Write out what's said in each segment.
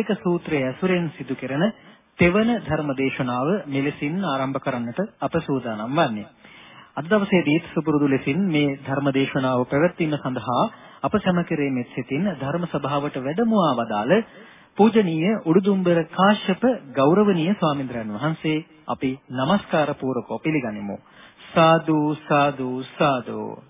සල්ලේක සූත්‍රය ඇසුරෙන් සිදු කෙරෙන තෙවන ධර්ම දේශනාව මෙලෙසින් ආරම්භ කරන්නට අප සූදානම් වන්නේ. අද දවසේදීත් සුපුරුදු ලෙසින් මේ ධර්ම දේශනාව පැවැත්වීම සඳහා අප සැම කෙරෙමෙත් සිටින් ධර්ම සභාවට වැඩමවා වදාළ පූජනීය උඩුදුම්බර කාශ්‍යප ගෞරවනීය ස්වාමින්ද්‍රයන් වහන්සේ අපි নমස්කාර පූර්වකව පිළිගනිමු. සාදු සාදු සාදු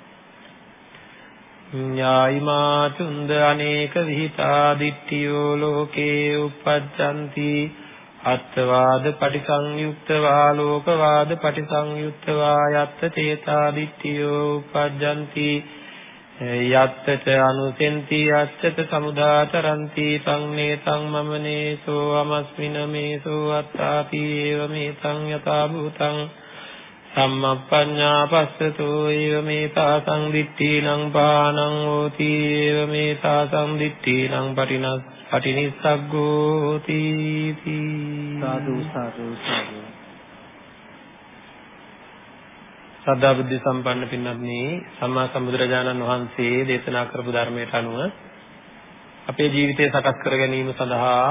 ඥායිමා චුන්ද අනේක විහිතා දිට්ඨියෝ ලෝකේ uppajjanti අත්වාද පටිසංයුක්තවා ලෝකවාද පටිසංයුක්තවා යත්ත චේතා දිට්ඨියෝ uppajjanti යත්තච අනුසෙන්ති යච්චත සමුදාතරಂತಿ තං නේතං මම නේසෝ අමස්මින මේසෝ අත්තාපි ඒව මේතං යතා භූතං සම්මප්පඤ්ඤා පස්සතෝ ඒව මේතා සංදිට්ඨීනං පානං හෝති ඒව මේතා සංදිට්ඨීනං පටිනස් පටිනිස්සග්ගෝ තීති සාදු සාදු සාදු. සදා බුද්ධ සම්පන්න පින්වත්නි සම්මා සම්බුදුරජාණන් වහන්සේ දේශනා කරපු ධර්මයට අනුව අපේ ජීවිතය සකස් කර ගැනීම සඳහා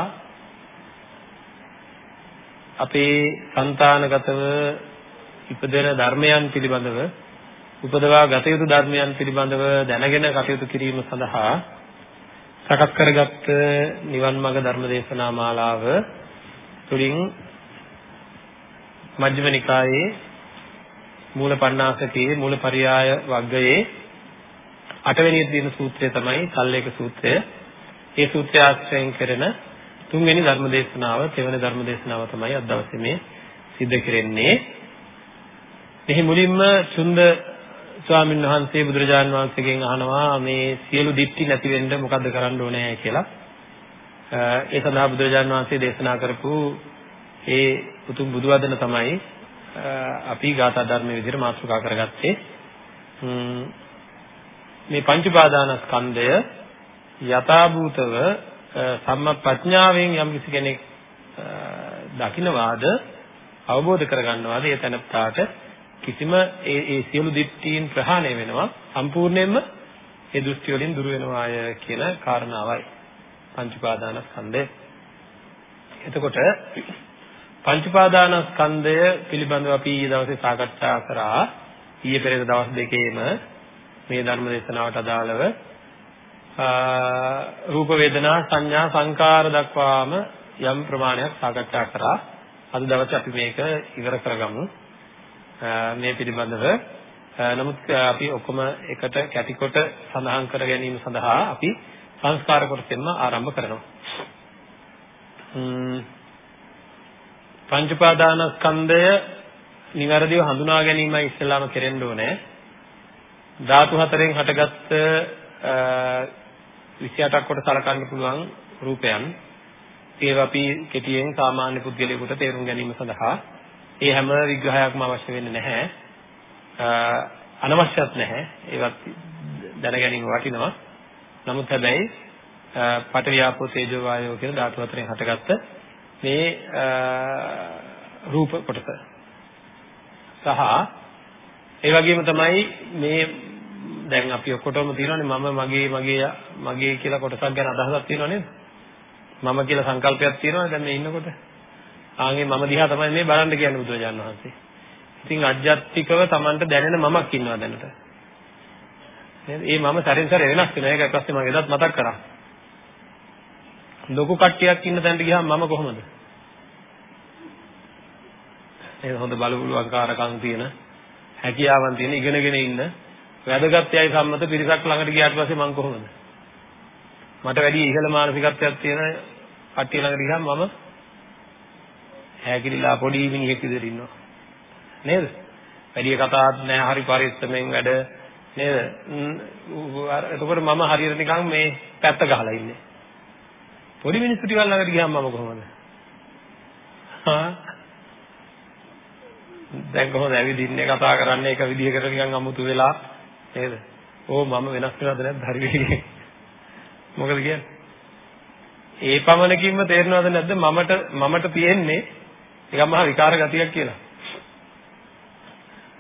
අපේ సంతానගතව ඉපදෙන ධර්මයන් පිළිබඳව උපදවා ගත යුතු ධර්මයන් පිළිබඳව දැනගෙන කටයුතු කිරීම සඳහා සකස් කරගත් නිවන් මාර්ග ධර්ම දේශනා මාලාව තුලින් මජ්ක්‍ධිම නිකායේ මූල පණ්ණාසකයේ මූල පරියාය වග්ගයේ අටවෙනි දින සූත්‍රය තමයි සල්ලේක සූත්‍රය. ඒ සූත්‍රය ආශ්‍රයෙන් කරන තුන්වෙනි ධර්ම දේශනාව, තෙවන ධර්ම දේශනාව තමයි අද දවසේ මේ සිද්ධ කෙරෙන්නේ. මෙහි මුලින්ම චුන්ද ස්වාමීන් වහන්සේ බුදුරජාන් වහන්සේගෙන් අහනවා මේ සියලු දික්ටි නැති වෙන්න මොකද්ද කරන්න ඕනේ කියලා. ඒ සඳහා බුදුරජාන් වහන්සේ දේශනා කරපු ඒ උතුම් බුදු වදන තමයි අපි ගාථා ධර්මයේ විදිහට මාතෘකා කරගත්තේ මේ පංච උපාදානස්කන්ධය යථාභූතව සම්මප්‍රඥාවෙන් යම් කිසි කෙනෙක් දකින්නවාද අවබෝධ කරගන්නවාද ඒ තැනට කිසිම ඒ ඒ සියලු දිට්ඨීන් ප්‍රහාණය වෙනවා. සම්පූර්ණයෙන්ම ඒ දෘෂ්ටි වලින් දුර වෙනවාය කියන කාරණාවයි පංච උපාදානස්කන්ධය එතකොට පංච උපාදානස්කන්ධය පිළිබඳව අපි ඊයේ දවසේ සාකච්ඡා කරා. ඊයේ පෙරේද දවස් දෙකේම මේ ධර්ම දේශනාවට අදාළව රූප වේදනා සංඥා සංකාර දක්වාම යම් ප්‍රමාණයක් සාකච්ඡා කරා. අද දවසේ අපි මේක ඉවර කරගමු. මේ පිළිබඳව. නමුත් අපි ඔක්කොම එකට කැටිකොට සඳහන් කර ගැනීම සඳහා අපි සංස්කාර කොටසෙන්ම ආරම්භ කරනවා. පංච උපාදානස්කන්ධය නිවැරදිව හඳුනා ගැනීමයි ඉස්සෙල්ලාම කෙරෙන්න ඕනේ. ධාතු හතරෙන් හටගත්ත 28ක් කොට සලකන්න පුළුවන් රූපයන්. ඒවා අපි කෙටියෙන් සාමාන්‍ය පුද්ගලයෙකුට තේරුම් ගැනීම සඳහා ඒ හැම විග්‍රහයක්ම අවශ්‍ය වෙන්නේ නැහැ. අනවශ්‍යත් නැහැ. ඒවත් දැන ගැනීම වටිනවා. නමුත් හැබැයි පඨවි ආපෝ තේජෝ වායෝ කියන ධාතු හතරෙන් හටගත්ත මේ රූප කොටස සහ ඒ වගේම තමයි මේ දැන් අපි ඔක්කොටම තියෙනවානේ මම මගේ මගේ මගේ කියලා කොටසක් ගැන අදහසක් තියෙනව නේද මම කියලා සංකල්පයක් තියෙනවනේ දැන් මේ ඉන්නකොට ආන්ගේ මම දිහා තමයි මේ බලන්න කියන්නේ බුදුරජාණන් වහන්සේ. ඉතින් අජ්ජත්තිකව Tamanට දැනෙන මමක් ඉන්නවා දැනට. නේද? ඒ මම සැරෙන් සැර වෙනස් වෙනවා. ඒක ඊපස්සේ මම එදත් මතක් කරා. ලොකු කට්ටියක් ඉන්න තැනට ගියාම මම කොහොමද? නේද? හොඳ බලපුලුවන්කාරකම් තියෙන හැකියාවන් තියෙන ඉගෙනගෙන ඉන්න වැදගත් යයි සම්මත පිරිසක් ළඟට ගියාට පස්සේ මම කොහොමද? මට වැඩි ඉහළ මානසිකත්වයක් තියෙන කට්ටිය ළඟට ගියාම මම හැකිලිලා පොඩි මිනිහෙක් විදිහට ඉන්නවා. නේද? වැඩි කතාවක් නැහැ හරි පරිස්සමෙන් වැඩ නේද? එතකොට මම හරියට නිකන් මේ පැත්ත ගහලා ඉන්නේ. පොඩි මිනිස්සු ටිකක් ළඟට ගියාම මම කොහොමද? හා දැන් කොහොමද ඇවිදින්නේ කතා කරන්නේ එක විදිහකට නිකන් අමුතු වෙලා නේද? ඕ මම වෙනස් වෙනවද නැද්ද හරි වෙන්නේ. මොකද කියන්නේ? ඒ පමණකින්ම තේරෙනවද නැද්ද මමට මමට තියෙන්නේ නිකන් මහා විකාර ගතියක් කියලා.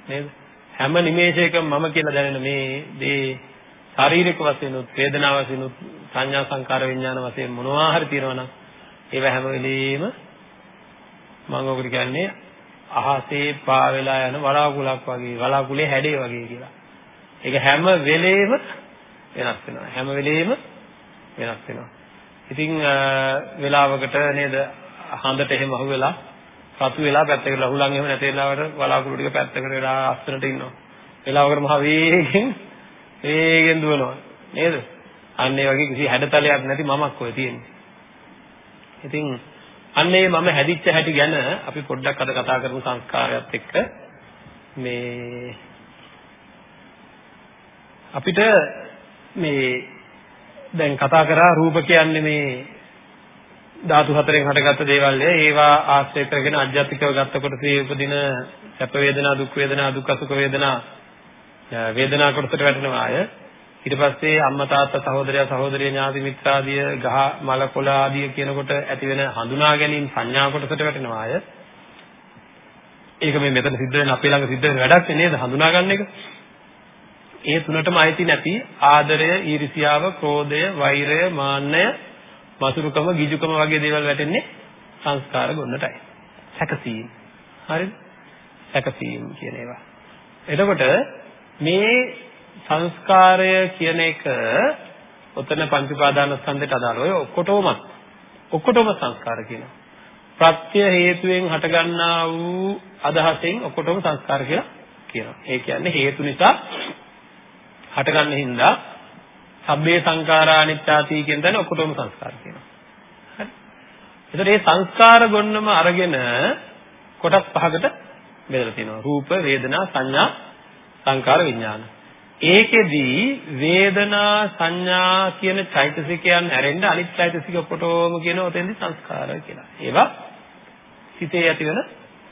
නේද? හැම නිමේෂයකම මම කියලා දැනෙන මේ දේ ශාරීරික වශයෙන් උත් වේදනාව වශයෙන් උත් සංඥා සංකාර විඥාන වශයෙන් මොනවා හරි තියෙනවා නම් ඒව හැම වෙලෙම මම ඔකට කියන්නේ අහසේ පා වෙලා යන වලාකුලක් වගේ වලාකුලේ හැඩේ වගේ කියලා. ඒක හැම වෙලෙම වෙනස් වෙනවා. හැම වෙලෙම වෙනස් වෙනවා. ඉතින් වෙලාවකට නේද හඳට එහෙම අහුවෙලා රතු වෙලා පැත්තකට ලහුලන් එහෙම නැති වෙලාවට වලාකුළු ටික පැත්තකට වෙලා අස්සනට ඉන්නවා. වෙලාවකට මහ වේගෙන් වේගෙන් දුවනවා. නේද? අන්න ඒ වගේ කිසි හැඩතලයක් නැති මමක් ඔය තියෙන්නේ. ඉතින් අන්න ඒ මම හැදිච්ච හැටි ගැන අපි පොඩ්ඩක් අද කතා කරමු සංස්කාරයත් එක්ක මේ අපිට මේ දැන් කතා කරා රූප කියන්නේ මේ ධාතු හතරෙන් හටගත්ත දේවල් ඒවා ආශ්‍රය කරගෙන අධ්‍යාත්මිකව ගත්තකොට තේ උපදින සැප වේදනා දුක් වේදනා දුක් අසුඛ වේදනා වේදනා කොටසට වැටෙනවා අය ඊට පස්සේ අම්මා තාත්තා සහෝදරයා සහෝදරිය ඥාති මිත්‍රාදිය ගහ මල කොළ ආදිය කියනකොට ඇති වෙන හඳුනා ගැනීම සංඥා කොටසට වැටෙනවා අය ඒක මේ මෙතන සිද්ධ වෙන අපේ ළඟ සිද්ධ වෙන වැඩක් නේද? හඳුනා ගන්න එක. ඒ තුනටම අයිති නැති ආදරය ඊර්ෂියාව ක්‍රෝධය වෛරය මාන්නය මසුරුකම ගිජුකම වගේ දේවල් වැටෙන්නේ සංස්කාර ගොන්නටයි. සැකසීම්. හරිද? සැකසීම් කියන ඒවා. එතකොට මේ සංස්කාරය කියන එක ඔතන පංච උපාදාන ස්කන්ධයට අදාළව ඔය ඔක්කොටම ඔක්කොටම සංස්කාර කියනවා. ප්‍රත්‍ය හේතුවෙන් හටගන්නා වූ අදහසෙන් ඔක්කොටම සංස්කාර කියලා කියනවා. ඒ කියන්නේ හේතු නිසා හටගන්න හින්දා සබ්බේ සංඛාරා අනිත්‍යාති කියන දන ඔක්කොටම සංස්කාර කියනවා. හරි. ඒතර මේ සංස්කාර ගොන්නම අරගෙන කොටස් පහකට බෙදලා තියෙනවා. රූප, වේදනා, සංඥා, සංකාර, විඥාන. ඒකෙදී වේදනා සංඥා කියන චෛතසිකයන් ඇරෙන්න අනිත් චෛතසික ඔක්කොටම කියන ඔතෙන්දි සංස්කාර කියලා. ඒවා සිතේ ඇති වෙන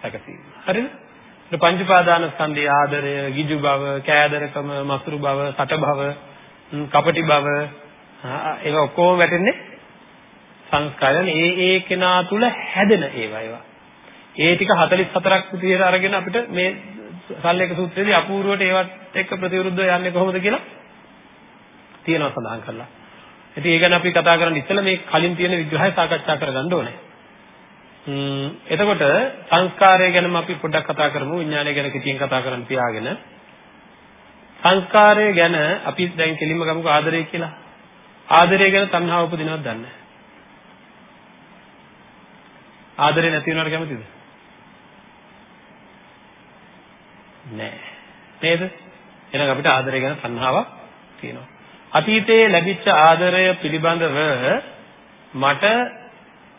සැකසීම. හරිද? පංච පාදාන ස්කන්ධයේ ආදරය, ගිජු බව, කෑදරකම, මසුරු බව, සට බව, කපටි බව ඒවා ඔක්කොම වැටෙන්නේ සංස්කාරයන් ඒ ඒ කෙනා තුල හැදෙන ඒවා ඒවා. ඒ ටික 44ක් විදිහට අරගෙන අපිට මේ සල්ලේක සූත්‍රයේදී අපූර්වට ඒවත් එක්ක ප්‍රතිවිරුද්ධව යන්නේ කොහොමද කියලා තියෙනවා සඳහන් කරලා. ඉතින් ඒ ගැන අපි කතා කරන්න ඉස්සෙල්ලා මේ කලින් තියෙන විග්‍රහය සාකච්ඡා කරගන්න ඕනේ. ම්ම් එතකොට සංස්කාරය ගැනම අපි පොඩ්ඩක් කතා කරමු විඥානය ගැන කිතියෙන් කතා කරන්න තියාගෙන සංස්කාරය ගැන අපි දැන් කෙලින්ම ගමුකෝ ආදරය කියලා. ආදරය ගැන තණ්හාව උපදිනවද දන්නේ නැහැ. ආදරේ නැති වෙනවට කැමතිද? නෑ. නේද? එහෙනම් අපිට ආදරය ගැන තණ්හාවක් තියෙනවා. අතීතයේ ලැබිච්ච ආදරය පිළිබඳව මට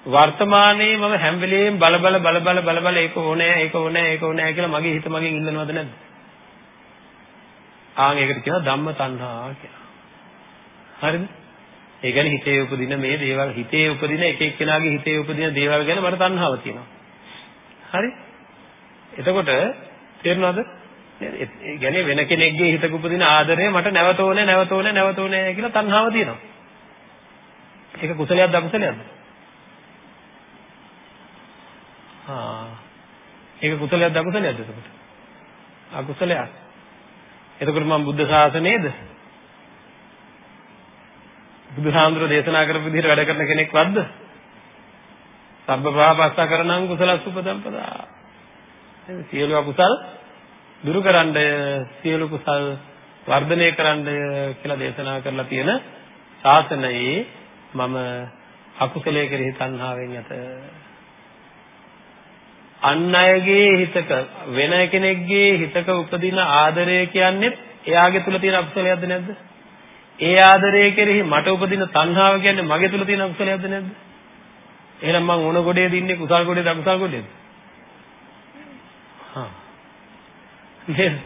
වර්තමානයේ මම හැම වෙලෙම බල බල බල බල බල බල ඒක ඕනේ ඒක ඕනේ ඒක ඕනේ කියලා මගේ හිත මගෙන් ඉල්ලනවද නැද්ද? ආන් ඒකට කියනවා ධම්ම තණ්හා කියලා. හරිද? ඒ කියන්නේ හිතේ උපදින මේ දේවල් හිතේ උපදින එක එක්කෙනාගේ හිතේ උපදින දේවල් ගැන මට තණ්හාව තියෙනවා. හරි? එතකොට තේරුණාද? ඒ කියන්නේ වෙන කෙනෙක්ගේ හිතක උපදින ආදරය මට නැවත ඕනේ නැවත ඕනේ නැවත ඕනේ කියලා තණ්හාව තියෙනවා. ඒක කුසලයක්ද අකුසලයක්ද? ආ ඒක කුසලයක්ද අකුසලයක්ද එතකොට? අකුසලයක්. එතකොට මම බුද්ධ ශාසනයේද? බුදුහාමුදුර දේශනා කරපු විදිහට වැඩ කරන කෙනෙක් වද්ද? සබ්බ පාපස්සා කරණං කුසලස් උපදම්පදා. සියලු අකුසල් දුරු කරන්නය සියලු කුසල් වර්ධනය කරන්නය කියලා දේශනා කරලා තියෙන ශාසනයේ මම අකුසලයේ කෙරෙහි තණ්හාවෙන් යත අන් අයගේ හිතක වෙන කෙනෙක්ගේ හිතක උපදින ආදරය කියන්නේ එයාගේ තුල තියෙන අකුසලයක්ද නැද්ද? ඒ ආදරය කෙරෙහි මට උපදින තණ්හාව කියන්නේ මගේ තුල තියෙන අකුසලයක්ද නැද්ද? එහෙනම් මං ඕන ගොඩේ දින්නේ කුසල් ගොඩේද අකුසල් ගොඩේද? හා. නේද?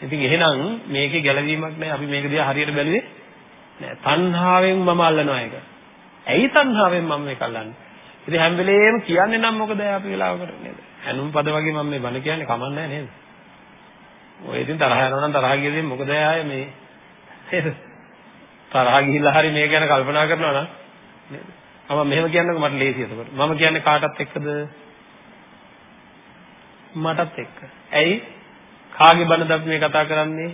ඉතින් එහෙනම් මේකේ ගැළවීමක් නැහැ. අපි මේක දිහා හරියට බැලුවේ නෑ. තණ්හාවෙන් මම අල්ලනවා ඒක. ඇයි තණ්හාවෙන් මම මේක අල්ලන්නේ? ඉතින් හැම වෙලේම කියන්නේ නම් මොකද අපි වෙලාවකට නේද? හැනුම් පද වගේ මම මේ බණ කියන්නේ කමන්නේ නේද? ඔය ඉතින් තරහ යනවා නම් තරහ ගියදී මොකද ආයේ මේ නේද? තරහ ගිහිල්ලා හරි මේ ගැන කල්පනා කරනවා නම් නේද? මම මෙහෙම කියන්නකෝ මට ලේසි එතකොට. මම කියන්නේ කාටත් එක්කද? මටත් එක්ක. ඇයි? කාගේ බණද අපි මේ කතා කරන්නේ?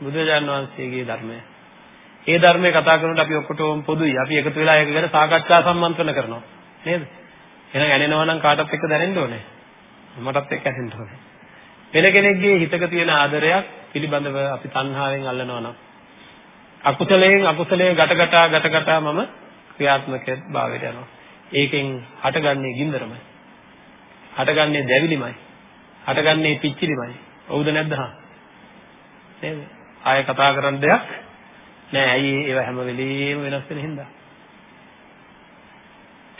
බුදුරජාණන් වහන්සේගේ ධර්මය. ඒ ධර්මයේ කතා කරනකොට අපි ඔක්කොටම පොදුයි. අපි එකතු වෙලා ඒක ගැන සාකච්ඡා සම්මන්ත්‍රණ කරනවා. නේද? එහෙනම් ඇනෙනවා නම් කාටත් එක්ක දැනෙන්න ඕනේ. මටත් එක්ක ඇහෙන්න ඕනේ. වෙන කෙනෙක්ගේ හිතක තියෙන ආදරයක් පිළිබඳව අපි තණ්හාවෙන් අල්ලනවා නම් අකුසලයෙන් අකුසලයේ ගැටගටා ගැටගටා මම ක්‍රියාත්මක භාවයට යනවා. ඒකෙන් හටගන්නේ ගින්දරමයි. හටගන්නේ දැවිලිමයි. හටගන්නේ පිච්චිලිමයි. ඔව්ද නැද්ද හා? නේද? ආයෙ කතා කරන්න දෙයක් නෑ. ඇයි ඒව හැම වෙලෙම වෙනස් වෙන හින්දා.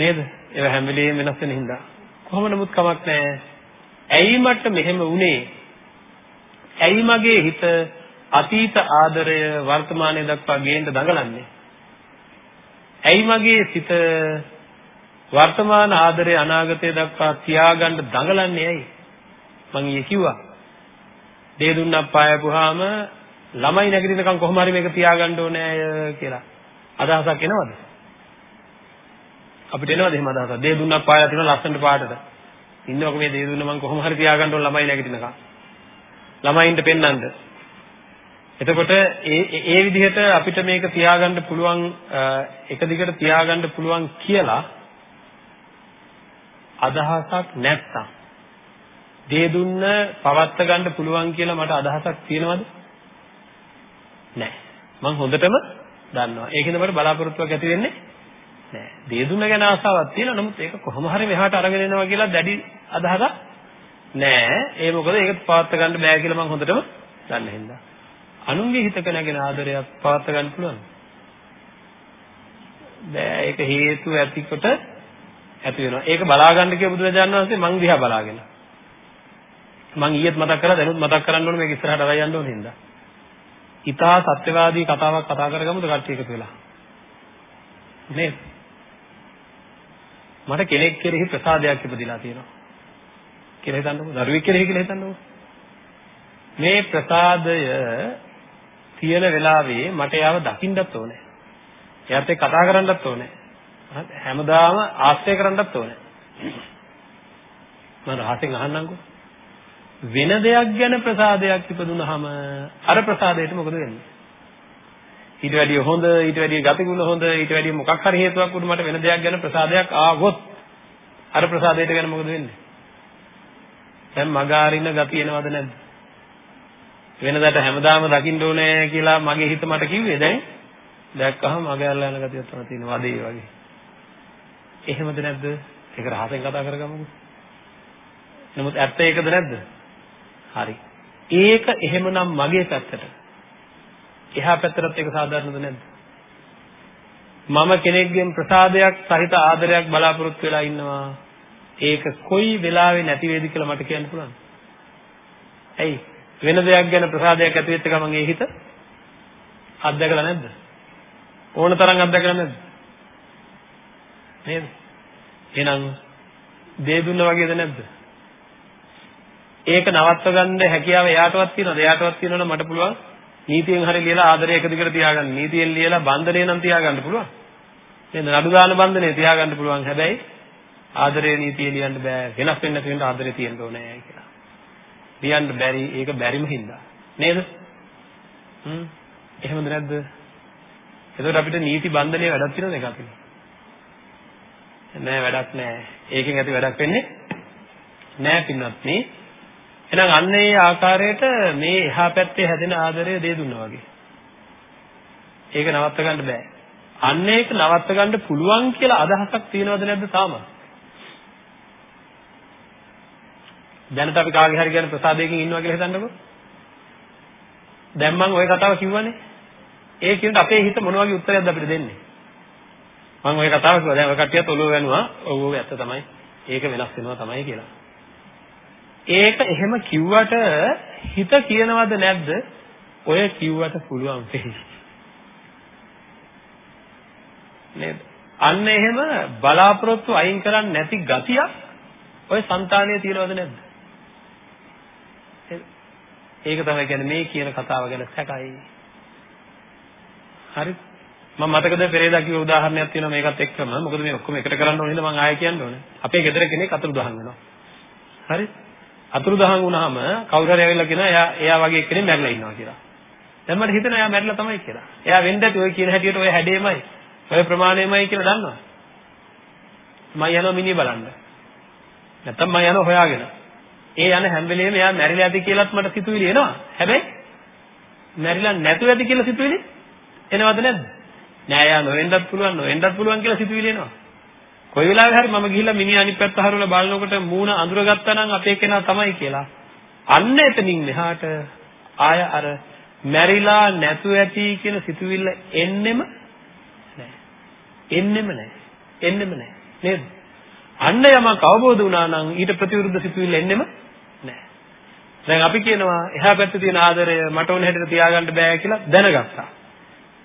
නේද? ඒව හැම වෙලෙම වෙනස් වෙන හින්දා. කොහොම නමුත් කමක් නෑ. ඇයි මට මෙහෙම වුනේ? ඇයි මගේ හිත අතීත ආදරය වර්තමානයේ දක්වා ගේන්න දඟලන්නේ? ඇයි මගේ සිත වර්තමාන ආදරය අනාගතය දක්වා තියාගන්න දඟලන්නේ ඇයි? මං ඊයේ කිව්වා. දේ දුන්නක් පායපුවාම ළමයි නැගිටිනකම් කොහොම හරි මේක තියාගන්න ඕනේ කියලා. අදහසක් එනවද? අපිට එනවද එහෙම අදහසක්? දේ දුන්නක් පායලා තියෙන ලස්සනට පාටට. ඉන්නවක මේ දේ දුන්න මං කොහොම හරි තියාගන්න ඕන ළමයි නැගිටිනකම්. ළමයින්ට පෙන්වන්න. එතකොට ඒ ඒ විදිහට අපිට මේක තියාගන්න පුළුවන් එක දිගට තියාගන්න පුළුවන් කියලා අදහසක් නැත්තම් දේ දුන්න පවත්ත ගන්න පුළුවන් කියලා මට අදහසක් තියෙනවද? නැහැ. මම හොඳටම දන්නවා. ඒකෙන්ද මට බලාපොරොත්තුවක් ඇති වෙන්නේ නැහැ. දේ දුන්න ගැන ආසාවක් තියෙනවා. නමුත් ඒක කොහොම හරි මෙහාට අරගෙන එනවා කියලා දැඩි අදහසක් නැහැ. ඒ මොකද ඒක පවත්ත ගන්න බෑ කියලා මම හොඳටම දන්න හින්දා. අනුන්ගේ හිතක නැගෙන ආදරයක් පවත්ත ගන්න පුළුවන්. බෑ ඒක හේතු ඇතිකොට ඇති වෙනවා. ඒක බලා ගන්න කිය බුදුරජාණන් වහන්සේ මං දිහා බලාගෙන. මං ඊයේත් මතක් කරලා දැනුත් මතක් කරන්න ඕනේ මේක ඉස්සරහට අරයි යන්න ඕනේ හින්දා. ඊටා සත්‍යවාදී කතාවක් කතා කරගමුද කට්ටිය එකතු වෙලා? නේද? මට කෙනෙක් කෙරෙහි ප්‍රසාදයක් ඉපදිලා තියෙනවා. කියලා හිතන්නකෝ. දරුවෙක් කෙරෙහි කියලා හිතන්නකෝ. මේ ප්‍රසාදය තියෙන වෙලාවේ මට යාව දකින්නත් ඕනේ. එයාත් එක්ක කතා කරන්නත් ඕනේ. හැමදාම ආශ්‍රය කරන්නත් ඕනේ. මම රහසෙන් අහන්නම්කෝ. වෙන දෙයක් ගැන ප්‍රසාදයක් ඉපදුනහම අර ප්‍රසාදයට මොකද වෙන්නේ? ඊට වැඩිය හොඳ, ඊට වැඩිය ගතිගුණ හොඳ, ඊට වැඩිය මොකක් හරි හේතුවක් උඩ මට වෙන දෙයක් ගැන ප්‍රසාදයක් ආවොත් අර ප්‍රසාදයට ගැන මොකද වෙන්නේ? දැන් මගාරින ගතිය එනවද නැද්ද? වෙනදාට හැමදාම දකින්න ඕනේ කියලා මගේ හිත මට කිව්වේ දැන් දැක්කහම මග ඇල්ල යන ගතියක් තමයි තියෙනවා වදේ වගේ. එහෙමද නැද්ද? ඒක රහසෙන් කතා කරගමුකෝ. නමුත් ඇත්ත ඒකද නැද්ද? හරි. ඒක එහෙමනම් මගේ පැත්තට. එහා පැත්තටත් ඒක සාධාරණද නැද්ද? මම කෙනෙක්ගෙන් ප්‍රසාදයක් සහිත ආදරයක් බලාපොරොත්තු වෙලා ඉන්නවා. ඒක කොයි වෙලාවෙ නැති වේද කියලා මට කියන්න පුළුවන්. ඇයි? වෙන දෙයක් ගැන ප්‍රසාදයක් ඇති වෙච්ච ගමන් ඒ හිත අත්දැකලා නැද්ද? ඕන තරම් අත්දැකලා නැද්ද? නේද? එහෙනම් දේ දුන්න වගේද නැද්ද? ඒක නවත්ව ගන්න හැකියාව එයාටවත් තියෙනවද? එයාටවත් තියෙනවනම් මට පුළුවන් නීතියෙන් හරි ලියලා ආදරය එක දිගට තියාගන්න. නීතියෙන් ලියලා බන්ධනය නම් තියාගන්න පුළුවන්. නේද? නඩු දාන බන්ධනය තියාගන්න පුළුවන්. හැබැයි ආදරේ නීතිය ලියන්න බෑ. වෙනස් වෙන්න නැති වෙන්න ආදරේ තියෙන්න ඕනේ කියලා. ලියන්න බැරි ඒක බැරිම හින්දා. නේද? හ්ම්. එහෙමද නැද්ද? එතකොට අපිට නීති බන්ධනය වැඩක් තියෙනවද ඒක අතින්? නෑ වැඩක් නෑ. ඒකෙන් ඇති වැඩක් වෙන්නේ නෑ පින්වත් මේ එහෙනම් අන්න ඒ ආකාරයට මේ එහා පැත්තේ හැදෙන ආදරය දේ දුන්නා වගේ. ඒක නවත්ත ගන්න බෑ. අන්න ඒක නවත්ත ගන්න පුළුවන් කියලා අදහසක් තියෙනවද නැද්ද තාම? දැනට අපි කාගේ හරි ගැන ප්‍රසාදයකින් ඉන්නවා කියලා හිතන්නකෝ. දැන් මම ওই කතාව කිව්වනේ. ඒ කියනට අපේ හිත මොන වගේ උත්තරයක්ද අපිට දෙන්නේ? මම ওই කතාව කිව්වා. දැන් ඔය කට්ටියත් ඔළුව වෙනවා. ඔව් ඔව් ඇත්ත තමයි. ඒක වෙනස් වෙනවා තමයි කියලා. ඒක එහෙම කිව්වට හිත කියනවද නැද්ද? ඔය කිව්වට පුළුවන් වෙයි. නේද? අන්න එහෙම බලාපොරොත්තු අයින් කරන්නේ නැති ගතියක් ඔය సంతානයේ තියෙනවද නැද්ද? ඒක තමයි කියන්නේ මේ කියන කතාව ගැන සැකයි. හරි. මම මතකද පෙරේදා කිව්ව උදාහරණයක් තියෙනවා මේකත් එක්කම. මොකද මේ ඔක්කොම එකට කරන්න ඕනේ නේද මම ආයෙ කියන්න ඕනේ. අපේ ගෙදර කෙනෙක් අතුරු දහන් වෙනවා. හරි. අතුරු දහන් වුණාම කවුරු හරි ඇවිල්ලා කියනවා එයා එයා වගේ කෙනෙක් මැරිලා ඉන්නවා කියලා. දැන් මට හිතෙනවා එයා මැරිලා තමයි කියලා. එයා වෙන්න ඇති ඔය කියන හැටියට ඔය හැඩේමයි. ඔය ප්‍රමාණයමයි කියලා දන්නවා. මම යනවා මිනිහ බලන්න. නැත්තම් මම යනවා හොයාගෙන. ඒ යන හැම වෙලේම එයා මැරිලා ඇති කියලාත් මට සිතුවිලි එනවා. හැබැයි මැරිලා නැතුව ඇති කියලා සිතුවිලි එනවද නැද්ද? නෑ එයා නොවෙන්නත් පුළුවන් නොවෙන්නත් පුළුවන් කියලා සිතුවිලි එනවා. කොයි වෙලාවෙ හරි මම ගිහිල්ලා මිනිහ අනිත් පැත්ත හරවලා බලනකොට මූණ අඳුරගත්තා නම් අපේ කෙනා තමයි කියලා. අන්න එතනින් මෙහාට ආය අර මැරිලා නැතුව ඇති කියන සිතුවිල්ල එන්නෙම නෑ. එන්නෙම නෑ. එන්නෙම නෑ. නේද? අන්න යමක් අවබෝධ වුණා නම් ඊට ප්‍රතිවිරුද්ධ සිතුවිල්ල එන්නෙම නෑ. දැන් අපි කියනවා එහා පැත්තේ තියෙන ආදරය මට ඕන හැටියට තියාගන්න බෑ කියලා දැනගත්තා.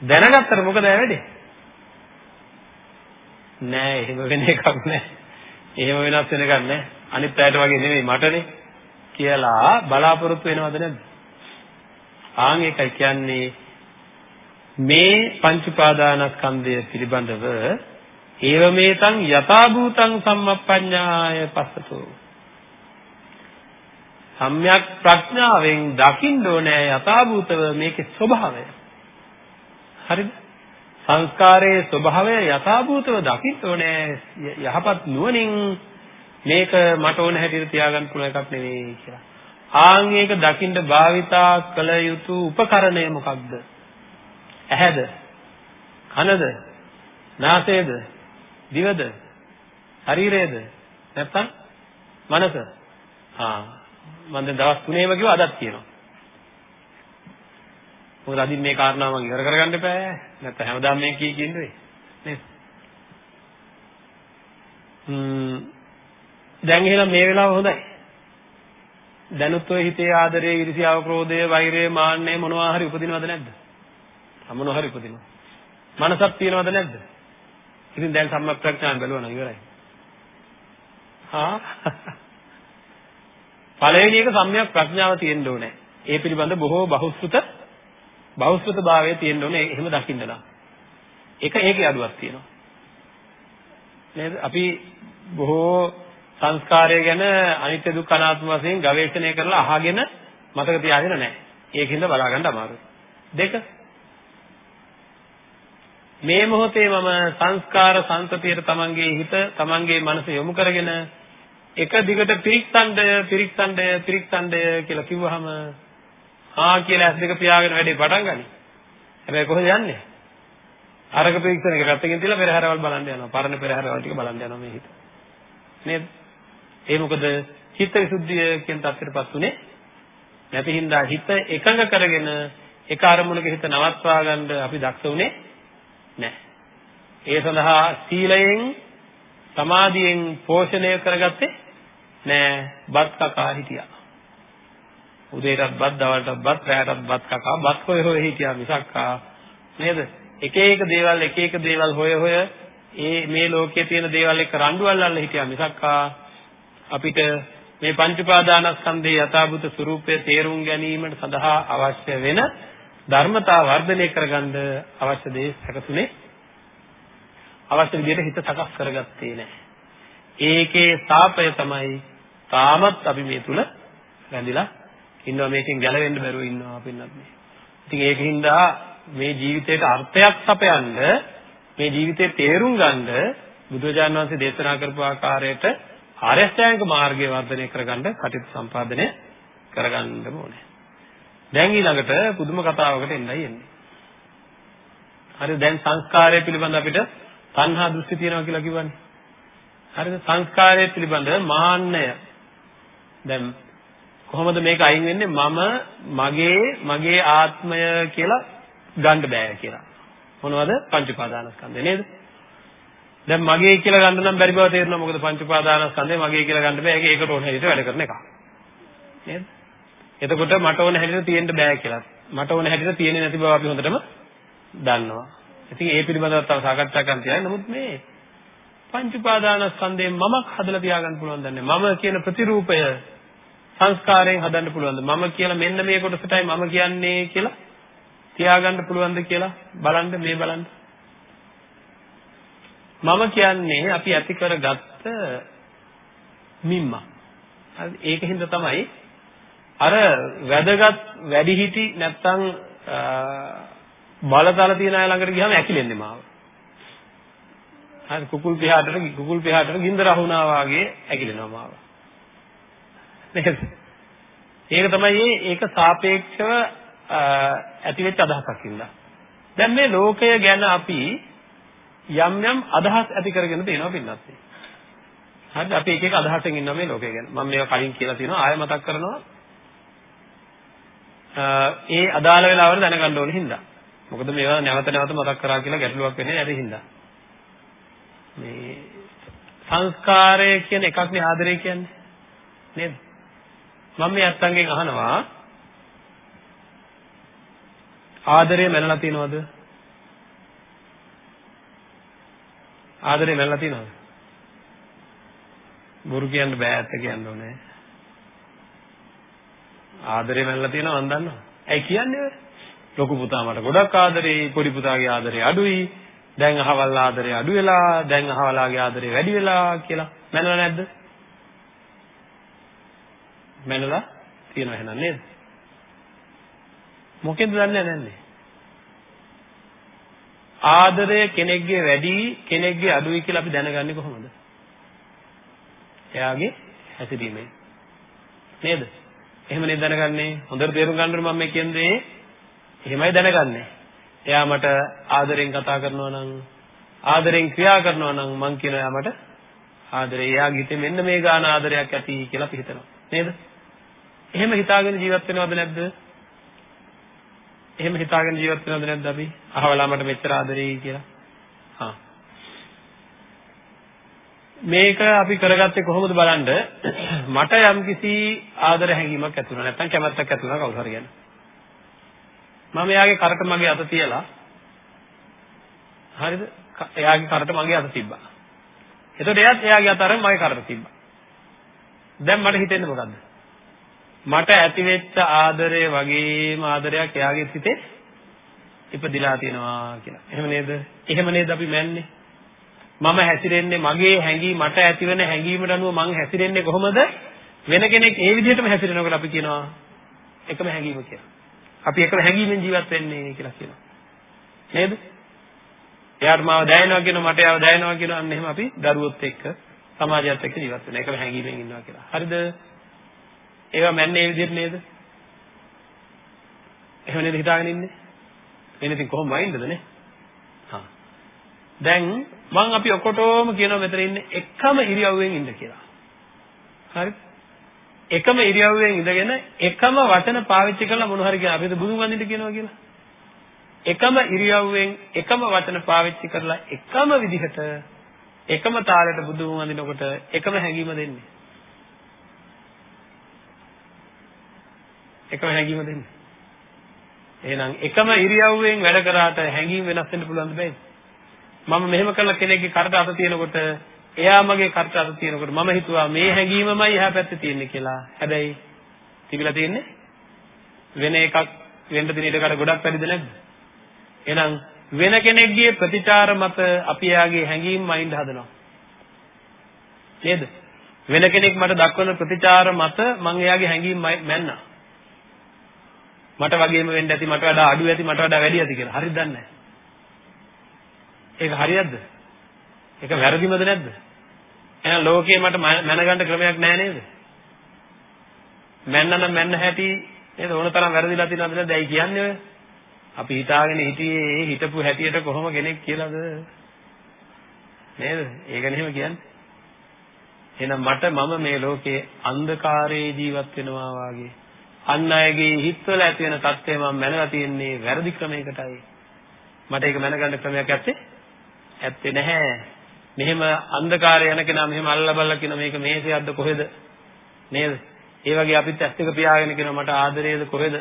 දැනගත්තට මොකද වෙන්නේ? නෑ එහෙම වෙන එකක් නෑ. එහෙම වෙනස් වෙන එකක් නෑ. අනිත් පැයට වගේ නෙමෙයි මටනේ කියලා බලාපොරොත්තු වෙනවද නැද්ද? ආන් ඒකයි කියන්නේ මේ පංච උපාදානස්කන්ධය පිළිබඳව ඒව මේතං යථා භූතං සම්මප්පඤ්ඤාය පස්සතෝ සම්‍යක් ප්‍රඥාවෙන් දකින්න ඕනේ යථා භූතව මේකේ ස්වභාවය හරිද සංස්කාරයේ ස්වභාවය යථා භූතව දකින්න ඕනේ යහපත් නුවණින් මේක මට ඕන හැටියට තියාගන්න පුළුවන් එකක් නෙවෙයි කියලා ආන් ඒක දකින්න භාවිතා කළ යුතු උපකරණය මොකක්ද? ඇහැද? කනද? නාසයද? දිවද? ශරීරයද? නැත්තම් මනස? ආ මම දැන් දවස් 3ේම කිව්වා අදත් කියනවා. මොකද අදින් මේ කාරණාව මම ඉවර කරගන්න එපා. නැත්නම් හැමදාම මේ කී කියන්නේ නේද? ම්ම් දැන් එහෙනම් මේ වෙලාව හොඳයි. දැනුත් ඔය හිතේ ආදරය, iriසියාව, ක්‍රෝධය, වෛරය, මාන්නය මොනවා හරි උපදිනවද නැද්ද? මොනවා හරි උපදිනවා. මනසක් තියෙනවද නැද්ද? ඉතින් දැන් සම්මත ප්‍රඥාන් බැලුවා නම් ඉවරයි. හා පළවෙනි එක සම්‍යක් ප්‍රඥාව තියෙන්න ඕනේ. ඒ පිළිබඳ බොහෝ බහුශ්‍රත බහුශ්‍රත භාවය තියෙන්න ඕනේ. එහෙම දකින්න නම්. ඒක ඒකේ අඩුවක් තියෙනවා. නේද? අපි බොහෝ සංස්කාරය ගැන අනිත්‍ය දුක්ඛ අනාත්ම වශයෙන් ගවේෂණය කරලා අහගෙන මතක තියාගෙන නැහැ. ඒකින්ද බලා ගන්න අමාරුයි. දෙක මේ මොහොතේ මම සංස්කාර සංතතියට තමන්ගේ හිත තමන්ගේ මනස යොමු කරගෙන එක දිගට පිරික්සණ්ඩය පිරික්සණ්ඩය පිරික්සණ්ඩය කියලා කිව්වහම ආ කියලා ඇස් දෙක පියාගෙන වැඩේ පටන් ගනි. හැබැයි කොහෙද යන්නේ? අරක පිරික්සන එක පැත්තකින් තියලා පෙරහැරවල් බලන්න යනවා. පරණ පෙරහැරවල් ටික බලන්න යනවා මේ හිත. නේද? ඒ මොකද හිත විසුද්ධිය කියන තත්ත්වයටපත් උනේ නැති හින්දා හිත එකඟ කරගෙන එක අරමුණක හිත නවත්වා ගන්න අපි දක්ෂ උනේ නැහැ. ඒ සඳහා සීලයෙන් සමාධියෙන් පෝෂණය කරගත්තේ නෑ බත් කකා හිටියා. උදේටත් බත් දවල්ටත් බත් රැයටත් බත් කකා බත් හොය හොය හිටියා මිසක්කා නේද? එක එක දේවල් එක එක දේවල් හොය හොය ඒ මේ ලෝකයේ තියෙන දේවල් එක්ක රණ්ඩු අල්ලලා හිටියා මිසක්කා අපිට මේ පංච උපාදානස්කන්ධයේ යථාභූත ස්වરૂපය තේරුම් ගැනීමට සඳහා අවශ්‍ය වෙන ධර්මතා වර්ධනය කරගන්න අවශ්‍ය දේ සැකසුනේ අවශ්‍ය විදිහට හිත සකස් කරගත්තේ නැහැ. ඒකේ සාපය තමයි තාමත් අපි මේ තුල රැඳිලා ඉන්නවා මේකෙන් ගැලවෙන්න බැරුව ඉන්නවා පින්නත් මේ. ඉතින් ඒකින්ද මේ ජීවිතයට අර්ථයක් සපයන්න මේ ජීවිතේ තේරුම් ගන්න බුදුරජාණන් වහන්සේ දේශනා කරපු ආකාරයට ආර්ය අෂ්ටාංග මාර්ගය වර්ධනය කරගන්න කටයුතු සම්පාදනය කරගන්න ඕනේ. දැන් ඊළඟට පුදුම කතාවකට එන්නයි එන්නේ. හරි දැන් සංස්කාරය පිළිබඳ අපිට තණ්හා දෘෂ්ටි තියෙනවා කියලා කිව්වනේ. හරිද? සංස්කාරය පිළිබඳ මාන්නය දැන් කොහොමද මේක අයින් වෙන්නේ මම මගේ මගේ ආත්මය කියලා ගන්න බෑ කියලා. මොනවද? පංච උපාදානස්කන්ධය නේද? දැන් මගේ කියලා ගන්න නම් බැරි බව තේරෙනවා මොකද පංච උපාදානස්කන්ධය මගේ කියලා ගන්න බෑ ඒක ඒකට ඕන හැටියට වැඩ කරන එක. නේද? එතකොට මට ඕන හැටියට තියෙන්න බෑ කියලා. මට ඕන හැටියට තියෙන්නේ නැති බව අපි හොඳටම දන්නවා. ඉතින් ඒ පිළිබඳව තව සාකච්ඡා කරන්න තියයි. නමුත් මේ පංච උපාදානස්කන්ධයෙන් මමක් හදලා තියාගන්න පුළුවන් දන්නේ. මම කියන ප්‍රතිරූපය සංස්කාරයෙන් හදන්න පුළුවන්ද? මම කියලා මෙන්න මේ කොටසටයි මම කියන්නේ කියලා තියාගන්න පුළුවන්ද කියලා බලන්න මේ බලන්න. මම කියන්නේ අපි ඇති කරගත්ත මිම්ම. හරි ඒකින්ද තමයි අර වැදගත් වැඩිහිටි නැත්තම් බලතල තියන අය ළඟට ගියාම ඇකිලෙන්නේ මාව. හරි කුකුල් පිහාටට කුකුල් පිහාටට ගින්දර අහුණා වාගේ ඇකිලෙනවා මාව. නේද? ඒක තමයි ඒක සාපේක්ෂව ඇතිවෙච්ච අදහසක් ඉඳලා. දැන් මේ ලෝකය ගැන අපි යම් යම් අදහස් ඇති කරගෙන තියෙනවා පින්නත්. හරිද? අපි එක එක අදහසෙන් ඉන්නවා මේ ලෝකය ගැන. මම මේවා කලින් කියලා තියෙනවා ආයෙ මතක් කරනවා. ඒ අදාළ වෙලාවට දැනගන්න ඕනේ හින්දා. මොකද මේවා නැවත නැවත මතක් කරා කියලා ගැටලුවක් වෙන්නේ නැති හින්දා. මේ සංස්කාරය කියන එකක් නේ ආදරය කියන්නේ. නේද? මම මේ අත්තන්ගෙන් අහනවා ආදරය මැනලා තියෙනවද? ආදරය මැනලා තියෙනවද? බොරු කියන්න බෑ ඇත්ත කියන්න ඕනේ. ආදරය මැනලා තියෙනවා මම දන්නවා. ඇයි කියන්නේ? ලොකු පුතා මට ගොඩක් ආදරේ, පොඩි පුතාගේ ආදරේ අඩුයි. දැන් අහවල් ආදරේ අඩු වෙලා, දැන් අහවලාගේ ආදරේ වැඩි වෙලා කියලා මැනලා නැද්ද? මැනලා තියෙනවා එහෙනම් නේද? මොකෙන්ද දන්නේ නැන්නේ? ආදරය කෙනෙක්ගේ වැඩි කෙනෙක්ගේ අඩුයි කියලා අපි දැනගන්නේ කොහොමද? එයාගේ හැසිරීමෙන්. නේද? එහෙම නේද දැනගන්නේ? හොඳට තේරුම් ගන්න ඕනේ මම මේ කියන්නේ. එහෙමයි දැනගන්නේ. එයා මට ආදරෙන් කතා කරනවා නම් ආදරෙන් ක්‍රියා කරනවා නම් මං කියන එයා මට ආදරේ එයාගේ හිතේ මෙන්න මේ ගාන ආදරයක් ඇති කියලා අපි හිතනවා. නේද? එහෙම හිතාගෙන ජීවත් වෙනවද නැද්ද? එහෙම හිතාගෙන ජීවත් වෙනවද නැද්ද අපි? අහවලා මට මෙච්චර ආදරෙයි කියලා. හා. මේක අපි කරගත්තේ කොහොමද බලන්න මට යම්කිසි ආදර හැඟීමක් ඇති වුණා නැත්නම් කැමැත්තක් ඇති වුණා කවුරු හරි ගැන. මම එයාගේ කරට මගේ අත තියලා හරිද? එයාගේ කරට මගේ අත තිබ්බා. එතකොට එයාත් එයාගේ අත අරන් මගේ කරට තිබ්බා. දැන් මට හිතෙන්නේ මොකද්ද? මට ඇතිවෙච්ච ආදරය වගේම ආදරයක් එයාගේ සිතේ ඉපදිලා තියෙනවා කියලා. එහෙම නේද? එහෙම නේද අපි මැන්නේ? මම හැසිරෙන්නේ මගේ හැඟීම මට ඇතිවෙන හැඟීමට අනුව මං හැසිරෙන්නේ කොහොමද? වෙන කෙනෙක් ඒ විදිහටම හැසිරෙනකොට අපි කියනවා එකම හැඟීම කියලා. අපි එකම හැඟීමෙන් ජීවත් වෙන්නේ කියලා කියනවා. නේද? එයාට මාව දැනෙනවා කියනවා මට එයාව දැනෙනවා කියනවා අන්න එහෙම අපි දරුවොත් එක්ක සමාජයත් එක්ක ජීවත් වෙනවා. එකම හැඟීමෙන් ඉන්නවා කියලා. හරිද? ඒවා මැන්නේ ඒ විදිහට නේද? එහෙම නේද හිතාගෙන ඉන්නේ? එන්න ඉතින් කොහොම වයින්දද නේ? හා. දැන් මම අපි ඔකොටෝම කියනවා මෙතන ඉන්නේ එකම ඉරියව්වෙන් ඉන්න කියලා. හරිද? එකම ඉරියව්වෙන් ඉඳගෙන එකම වචන පාවිච්චි කරලා මොන හරි කියන අපිට බුදුන් වඳින්න කියනවා කියලා. එකම ඉරියව්වෙන් එකම වචන පාවිච්චි කරලා එකම විදිහට එකම තාලෙට බුදුන් වඳිනකොට එකම හැඟීම දෙන්නේ. එකම හැඟීම දෙන්නේ. එහෙනම් එකම ඉරියව්වෙන් වැඩ කරාට හැඟීම් වෙනස් වෙන්න පුළුවන් බෑද? මම මෙහෙම කළා කෙනෙක්ගේ කරට අත තියෙනකොට එයා මගේ කරට අත තියෙනකොට මම හිතුවා මේ හැඟීමමයි එහා පැත්තේ තියෙන්නේ කියලා. හැබැයි තිබිලා තියෙන්නේ වෙන එකක් වෙන්න දින ඉඩ කඩ ගොඩක් වැඩිද නැද්ද? එහෙනම් වෙන කෙනෙක්ගේ ප්‍රතිචාර මත අපි එයාගේ හැඟීම් මයින්ඩ් හදනවා. නේද? වෙන කෙනෙක් මට දක්වන ප්‍රතිචාර මත මම එයාගේ හැඟීම් මැන්නා. මට වගේම වෙන්න ඇති මට වඩා අඩු ඇති මට වඩා වැඩි ඇති කියලා. හරිද දන්නේ නැහැ. ඒක හරියක්ද? ඒක වැරදිමද නැද්ද? එහෙනම් ලෝකේ මට මැනගන්න ක්‍රමයක් නැහැ නේද? මැන්න නම් මැන්න හැටි නේද ඕන තරම් වැරදිලා තියෙනවද නැද්ද? ඇයි කියන්නේ ඔය? අපි හිතාගෙන හිටියේ ඒ හිතපු හැටියට කොහොම කෙනෙක් කියලාද? නේද? ඒකනේ එහෙම කියන්නේ. එහෙනම් මට මම මේ ලෝකේ අන්ධකාරයේ ජීවත් වෙනවා වාගේ අන් අයගේ හිතවල ඇති වෙන தත්ත්වය මම මැනලා තියෙන්නේ වැරදි ක්‍රමයකටයි. මට ඒක මැනගන්න ක්‍රමයක් ඇත්තේ ඇත්තේ නැහැ. මෙහෙම අන්ධකාරය යන කෙනා මෙහෙම අල්ලබල්ලා කියන මේක මේසයක්ද කොහෙද? නේද? ඒ වගේ අපිත් ඇස් දෙක පියාගෙන කියනවා මට ආදරේද කොහෙද?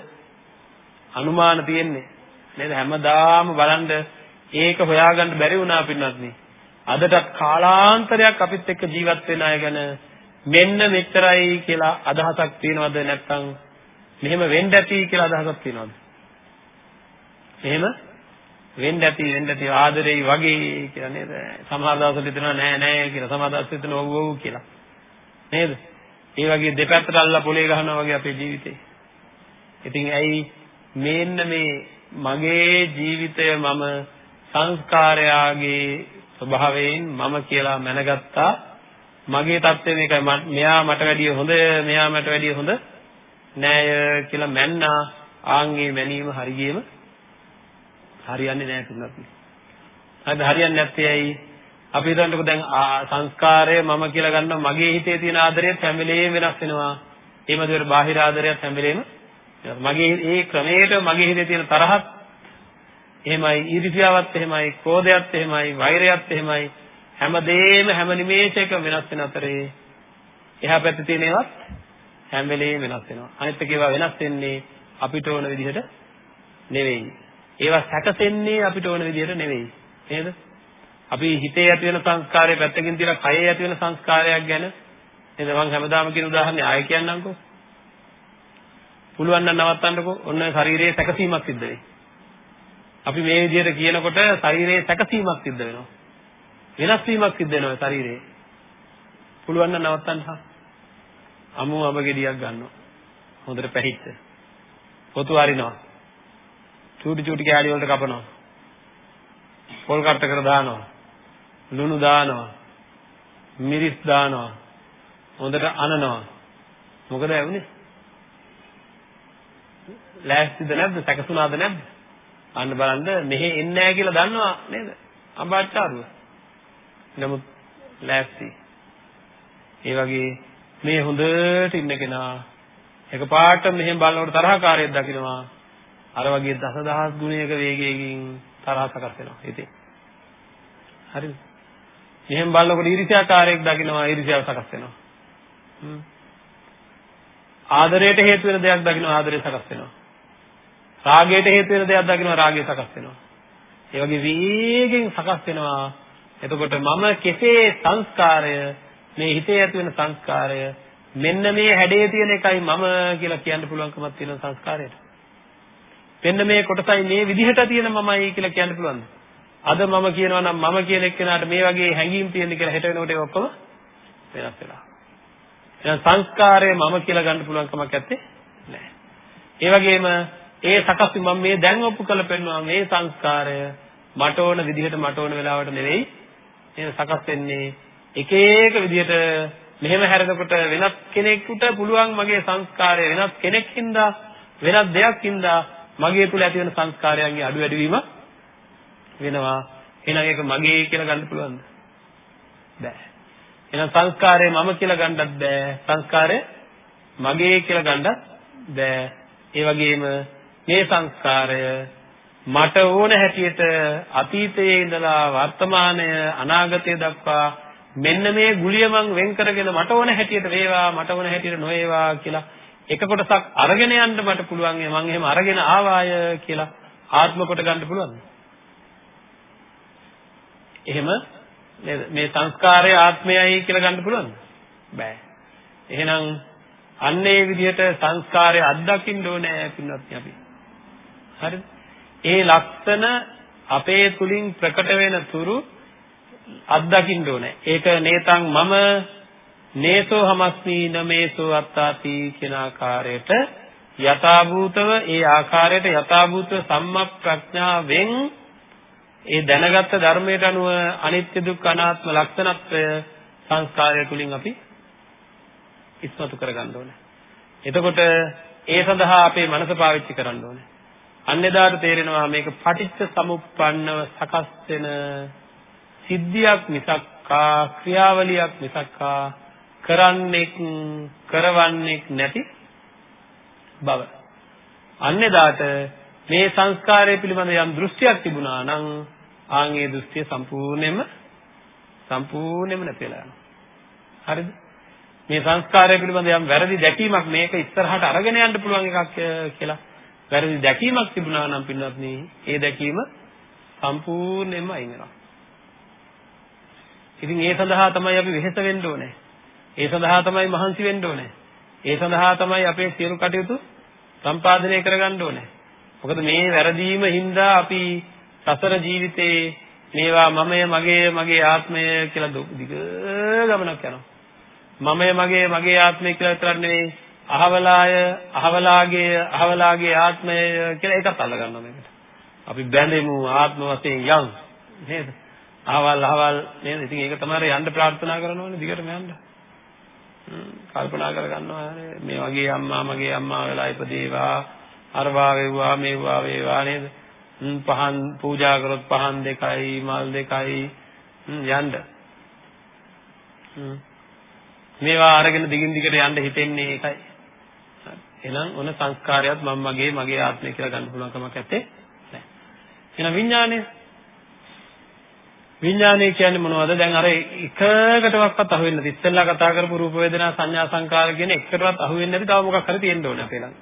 අනුමාන තියෙන්නේ. නේද? හැමදාම බලන්න ඒක හොයාගන්න බැරි වුණා පින්නත් නේ. අදටත් කාලාන්තරයක් අපිත් එක්ක ජීවත් වෙන අය ගැන මෙන්න මෙච්චරයි කියලා අදහසක් තියෙනවද නැත්නම් මෙහෙම වෙන්න ඇති කියලා අදහසක් තියෙනවද? එහෙම වෙන්න ඇති වෙන්න ඇති ආදරෙයි වගේ කියලා නේද? සමහර දවස්වල හිතනවා නෑ නෑ කියලා සමහර දවස් හිතනවා ඔව් ඔව් කියලා. නේද? ඒ වගේ දෙපැත්තට අල්ලලා පොලේ ගහනවා වගේ අපේ ජීවිතේ. ඉතින් ඇයි මේන්න මේ මගේ ජීවිතය මම සංස්කාරයාගේ ස්වභාවයෙන් මම කියලා මැනගත්තා මගේ தත්ත්වය මේකයි මෙයා මට වැඩිය හොඳ මෙයා මට වැඩිය හොඳ නෑය කියලා මැන්නා. ආන්ගේ මැනීම හරියම හරියන්නේ නෑ තුනක් හරිද හරියන්නේ නැත්තේ ඇයි? අපි හිතන්නකෝ දැන් සංස්කාරය මම කියලා ගන්නවා. මගේ හිතේ තියෙන ආදරයත් හැම වෙලේම වෙනස් වෙනවා. ඒ මැදට බාහිර ආදරයත් හැම වෙලේම මගේ ඒ ක්‍රමයට මගේ හිතේ තියෙන තරහත් එහෙමයි ඊර්ෂ්‍යාවත් එහෙමයි ක්‍රෝධයත් එහෙමයි වෛරයත් එහෙමයි. හැමදේම හැම නිමේෂයකම වෙනස් වෙන අතරේ එහා පැත්තේ තියෙන ඒවාත් හැම වෙලේම වෙනස් වෙනවා. අනිත් එක ඒවා වෙනස් වෙන්නේ අපිට ඕන විදිහට නෙවෙයි. ඒවා සැකසෙන්නේ අපිට ඕන විදිහට නෙවෙයි. නේද? අපි හිතේ ඇති වෙන සංස්කාරය පැත්තකින් තියලා කයේ ඇති වෙන සංස්කාරයක් ගැන නේද මම හැමදාම කියන උදාහරණය ආයෙ කියන්නම්කෝ. පුළුවන් නම් නවත්තන්නකෝ. ඔන්න ශරීරයේ සැකසීමක් සිද්ධ වෙයි. අපි මේ විදිහට කියනකොට ශරීරයේ සැකසීමක් සිද්ධ වෙනවා. වෙනස් වීමක් සිද්ධ වෙනවා ශරීරයේ. පුළුවන් නම් නවත්තන්න හා. අමු අබ ගෙඩියක් ගන්නවා. හොඳට පැහිච්ච. පොතු අරිනවා. චූටි චූටි කෑලි වලට කපනවා. පොල් කට්ටකට දානවා. ලුණු දානවා. මිරිස් දානවා. හොඳට අනනවා. මොකද ඇවුනේ? ලෑස්තිද නැද්ද? සැකසුණාද නැද්ද? අන්න බලන්න මෙහෙ එන්නේ නැහැ කියලා දන්නවා නේද? අඹාච්චාරුව. නමුත් ලෑස්ති. ඒ වගේ මේ හොඳට ඉන්න කෙනා එකපාරට මෙහෙම බලනකොට තරහකාරයෙක් දකිනවා. අර වගේ දසදහස් ගුණයක වේගයකින් තරහ සකස් වෙනවා. ඉතින් හරිද? මෙහෙම බලනකොට ඊර්ෂ්‍යාකාරයෙක් දකිනවා ඊර්ෂ්‍යාව සකස් වෙනවා. ආදරයට හේතු වෙන දෙයක් දකිනවා ආදරය සකස් වෙනවා. රාගයට හේතු වෙන දෙයක් දකිනවා රාගය සකස් වෙනවා. ඒ වගේ වේගෙන් සකස් වෙනවා. එතකොට මම කෙසේ සංස්කාරය මේ හිතේ ඇති වෙන සංස්කාරය මෙන්න මේ හැඩේ තියෙන එකයි මම කියලා කියන්න පුළුවන්කමක් තියෙන සංස්කාරයට. මෙන්න මේ කොටසයි මේ විදිහට තියෙන මමයි කියලා කියන්න පුළුවන්ද? අද මම කියනවා නම් මම කියන එක්කෙනාට මේ වගේ හැඟීම් තියෙන කියලා හෙට වෙනකොට ඒ ඔක්කොම වෙනස් වෙනවා. එහෙනම් සංස්කාරය මම කියලා ගන්න පුළුවන් කමක් නැත්තේ නෑ. ඒ වගේම ඒ සකස් මම මේ දැන් ඔප්පු කළ පෙන්නවා මේ සංස්කාරය මට ඕන විදිහට මට ඕන වෙලාවට නෙවෙයි එහෙනම් සකස් වෙන්නේ එක එක විදිහට මෙහෙම හැරෙනකොට වෙනත් කෙනෙකුට පුළුවන් මගේ සංස්කාරය වෙනත් කෙනෙක් හින්දා වෙනත් දෙයක් හින්දා මගේ තුල ඇති වෙන සංස්කාරයන්ගේ අඩු වැඩි වීම වෙනවා. එහෙනම් ඒක මගේ කියලා ගන්න පුළුවන්ද? බෑ. එහෙනම් සංස්කාරය මම කියලා ගන්නත් බෑ. සංස්කාරය මගේ කියලා ගන්නත් බෑ. ඒ වගේම මේ සංස්කාරය මට ඕන හැටියට අතීතයේ ඉඳලා වර්තමානය අනාගතය දක්වා මෙන්න මේ ගුලිය මං වෙන් කරගෙන මට ඕන හැටියට වේවා මට ඕන හැටියට නොවේවා කියලා එක කොටසක් අරගෙන යන්න මට පුළුවන් මං එහෙම අරගෙන ආවාය කියලා ආත්ම කොට ගන්න පුළුවන්ද? එහෙම නේද මේ සංස්කාරය ආත්මයයි කියලා ගන්න පුළුවන්ද? බෑ. එහෙනම් අන්නේ විදිහට සංස්කාරය අත්දකින්න ඕනේ පින්වත්නි අපි. හරිද? ඒ ලක්ෂණ අපේ තුලින් ප්‍රකට වෙන තුරු අත්දකින්න ඕනේ. ඒක නේතං මම නේසෝ හමස්මි නමේසෝ අත්තාති කියන ආකාරයට යථාභූතව ඒ ආකාරයට යථාභූතව සම්මක් ප්‍රඥාවෙන් ඒ දැනගත්ත ධර්මයට අනුව අනිත්‍ය දුක්ඛ අනාත්ම ලක්ෂණත්වය සංස්කාරය තුලින් අපි ඉස්මතු කරගන්න ඕනේ. එතකොට ඒ සඳහා අපේ මනස පාවිච්චි කරන්න ඕනේ. අන්නේදාට තේරෙනවා මේක පටිච්ච සමුප්පන්නව සකස් වෙන සිද්ධියක් මිසක්කා ක්‍රියාවලියක් මිසක්කා කරන්නෙක් කරවන්නෙක් නැති බව. අන්නේදාට මේ සංස්කාරය පිළිබඳ යම් දෘෂ්ටියක් තිබුණා නම් ආන් ඒ දෘෂ්ටිය සම්පූර්ණයෙන්ම සම්පූර්ණයෙන්ම නැතිලා යනවා. හරිද? මේ සංස්කාරය පිළිබඳ යම් වැරදි දැකීමක් මේක ඉස්සරහට අරගෙන යන්න පුළුවන් එකක් කියලා වැරදි දැකීමක් තිබුණා නම් පින්වත්නි ඒ දැකීම සම්පූර්ණයෙන්ම අයින් වෙනවා. ඉතින් ඒ සඳහා තමයි අපි වෙහෙස වෙන්න ඕනේ. ඒ සඳහා තමයි මහන්සි වෙන්න ඕනේ. ඒ සඳහා තමයි අපේ සියලු කටයුතු සම්පාදනය කරගන්න ඕනේ. මොකද මේ වැරදීම හින්දා අපි සසර ජීවිතේ මේවා මමය මගේ මගේ ආත්මය කියලා දිග ගමනක් යනවා. මමය මගේ මගේ ආත්මය කියලා විතරක් නෙවෙයි අහවලාය අහවලාගේ අහවලාගේ ආත්මය කියලා ඒකත් අල්ල ගන්නවා මේකට. අපි බැඳෙමු ආත්ම වශයෙන් යන් නේද? අහවල් අහවල් නේද? ඉතින් ඒක තමයි යන්න ප්‍රාර්ථනා කරනවනේ දිගටම යන්න. කල්පනා කර ගන්නවා මේ වගේ අම්මා මගේ අම්මා වෙලා ඉපදේවා අරවා වේවා මේවා වේවා නේද? පහන් පූජා කරොත් පහන් දෙකයි මල් දෙකයි යන්න. මේවා අරගෙන දිගින් දිගට යන්න හිතෙන්නේ ඒකයි. එහෙනම් ඔන සංස්කාරයත් මම මගේ මගේ ආත්මය කියලා ගන්න පුළුවන් කමක් නැත්තේ නෑ. එහෙනම් විඥානය විඥානය කියන්නේ මොනවද? දැන් අර එකකටවත් අහු වෙන්නේ නැති. ඉස්සෙල්ලා කතා කරපු රූප වේදනා සංඥා සංකාර කියන එකකටවත් අහු වෙන්නේ නැති. තව මොකක් හරි තියෙන්න ඕනේ අපේ ළඟ.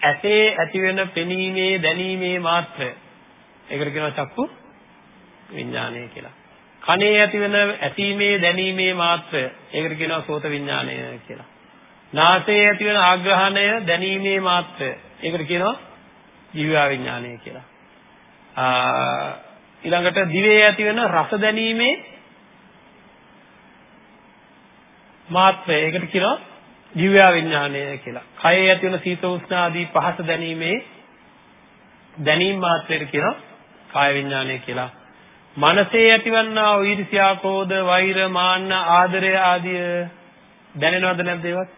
ඇසේ ඇති වෙන පෙනීමේ දැනීමේ මාත්‍රය. ඒකට කියනවා චක්කු විඥානය කියලා. කනේ ඇති වෙන ඇසීමේ දැනීමේ මාත්‍රය. ඒකට කියනවා සෝත විඥානය කියලා. නාසයේ ඇති වෙන ආග්‍රහණය දැනීමේ මාත්‍රය. ඒකට කියනවා ජීවා විඥානය කියලා. ඊළඟට දිවේ ඇති වෙන රස දැනීමේ මාත්‍රය. ඒකට කියනවා දිව්‍යා විඥානය කියලා. කයේ ඇති වෙන සීත උෂ්ණ ආදී පහස දැනීමේ දැනීම් මාත්‍රයට කියනවා කාය විඥානය කියලා. මනසේ ඇතිවන්නා වූ ඊර්ෂ්‍යා, ක්‍රෝධ, වෛර, මාන්න, ආදරය ආදිය දැනෙනවද නැද්ද ඒවත්?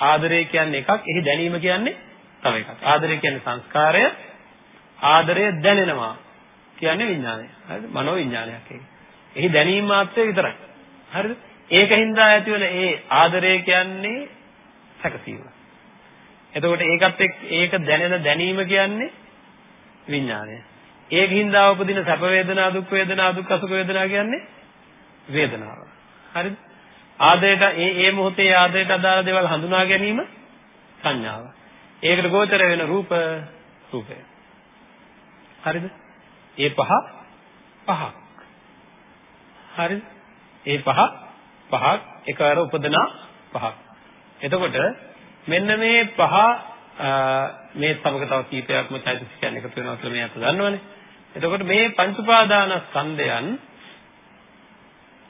ආදරය කියන්නේ එකක්, එහි දැනීම කියන්නේ තව එකක්. ආදරය කියන්නේ සංස්කාරය, ආදරය දැනෙනවා කියන්නේ විඥානය. හරිද? මනෝ විඥානයක් ඒක. එහි දැනීම මාත්‍රය විතරයි. හරිද? ඒකින්ද ඇතිවන ඒ ආදරය කියන්නේ සැකසීම. එතකොට ඒකත් එක්ක ඒක දැනෙන දැනීම කියන්නේ විඥානය. ඒකින්ද උපදින සැප වේදනා දුක් වේදනා දුක් අසුඛ වේදනා කියන්නේ වේදනාව. හරිද? ආදරයට ඒ ඒ මොහොතේ ආදරයට අදාළ දේවල් හඳුනා ගැනීම සංඥාව. ඒකට ගෝචර වෙන රූප රූපය. හරිද? ඒ පහ පහක්. හරිද? ඒ පහ පහක් එකවර උපදනා පහක්. එතකොට මෙන්න මේ පහ මේ සමග තව කීපයක්ම චෛතසිකයන් එකතු වෙනවා කියලා මේ අත දන්නවනේ. එතකොට මේ පංච උපාදාන ස්කන්ධයන්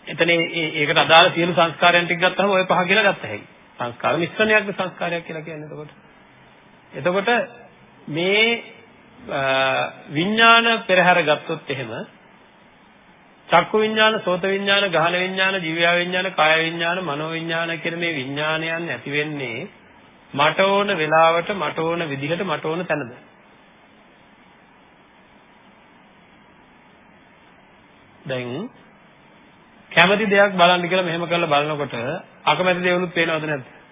එතන ඒකට අදාළ සියලු සංස්කාරයන් ටික ගත්තහම ওই පහ කියලා ගත්ත හැකියි. සංස්කාර මිශ්‍රණයක්ද සංස්කාරයක් කියලා කියන්නේ එතකොට. එතකොට මේ විඥාන පෙරහැර ගත්තොත් එහෙම චක්කු විඥාන, සෝත විඥාන, ගහන විඥාන, ජීව විඥාන, කාය විඥාන, මනෝ විඥාන කියන මේ විඥානයන් ඇති වෙන්නේ මට ඕන වෙලාවට මට ඕන විදිහට මට ඕන තැනද? දැන් කැමති දෙයක් බලන්න කියලා මෙහෙම කරලා බලනකොට අකමැති දේවලුත් පේනවද නැද්ද?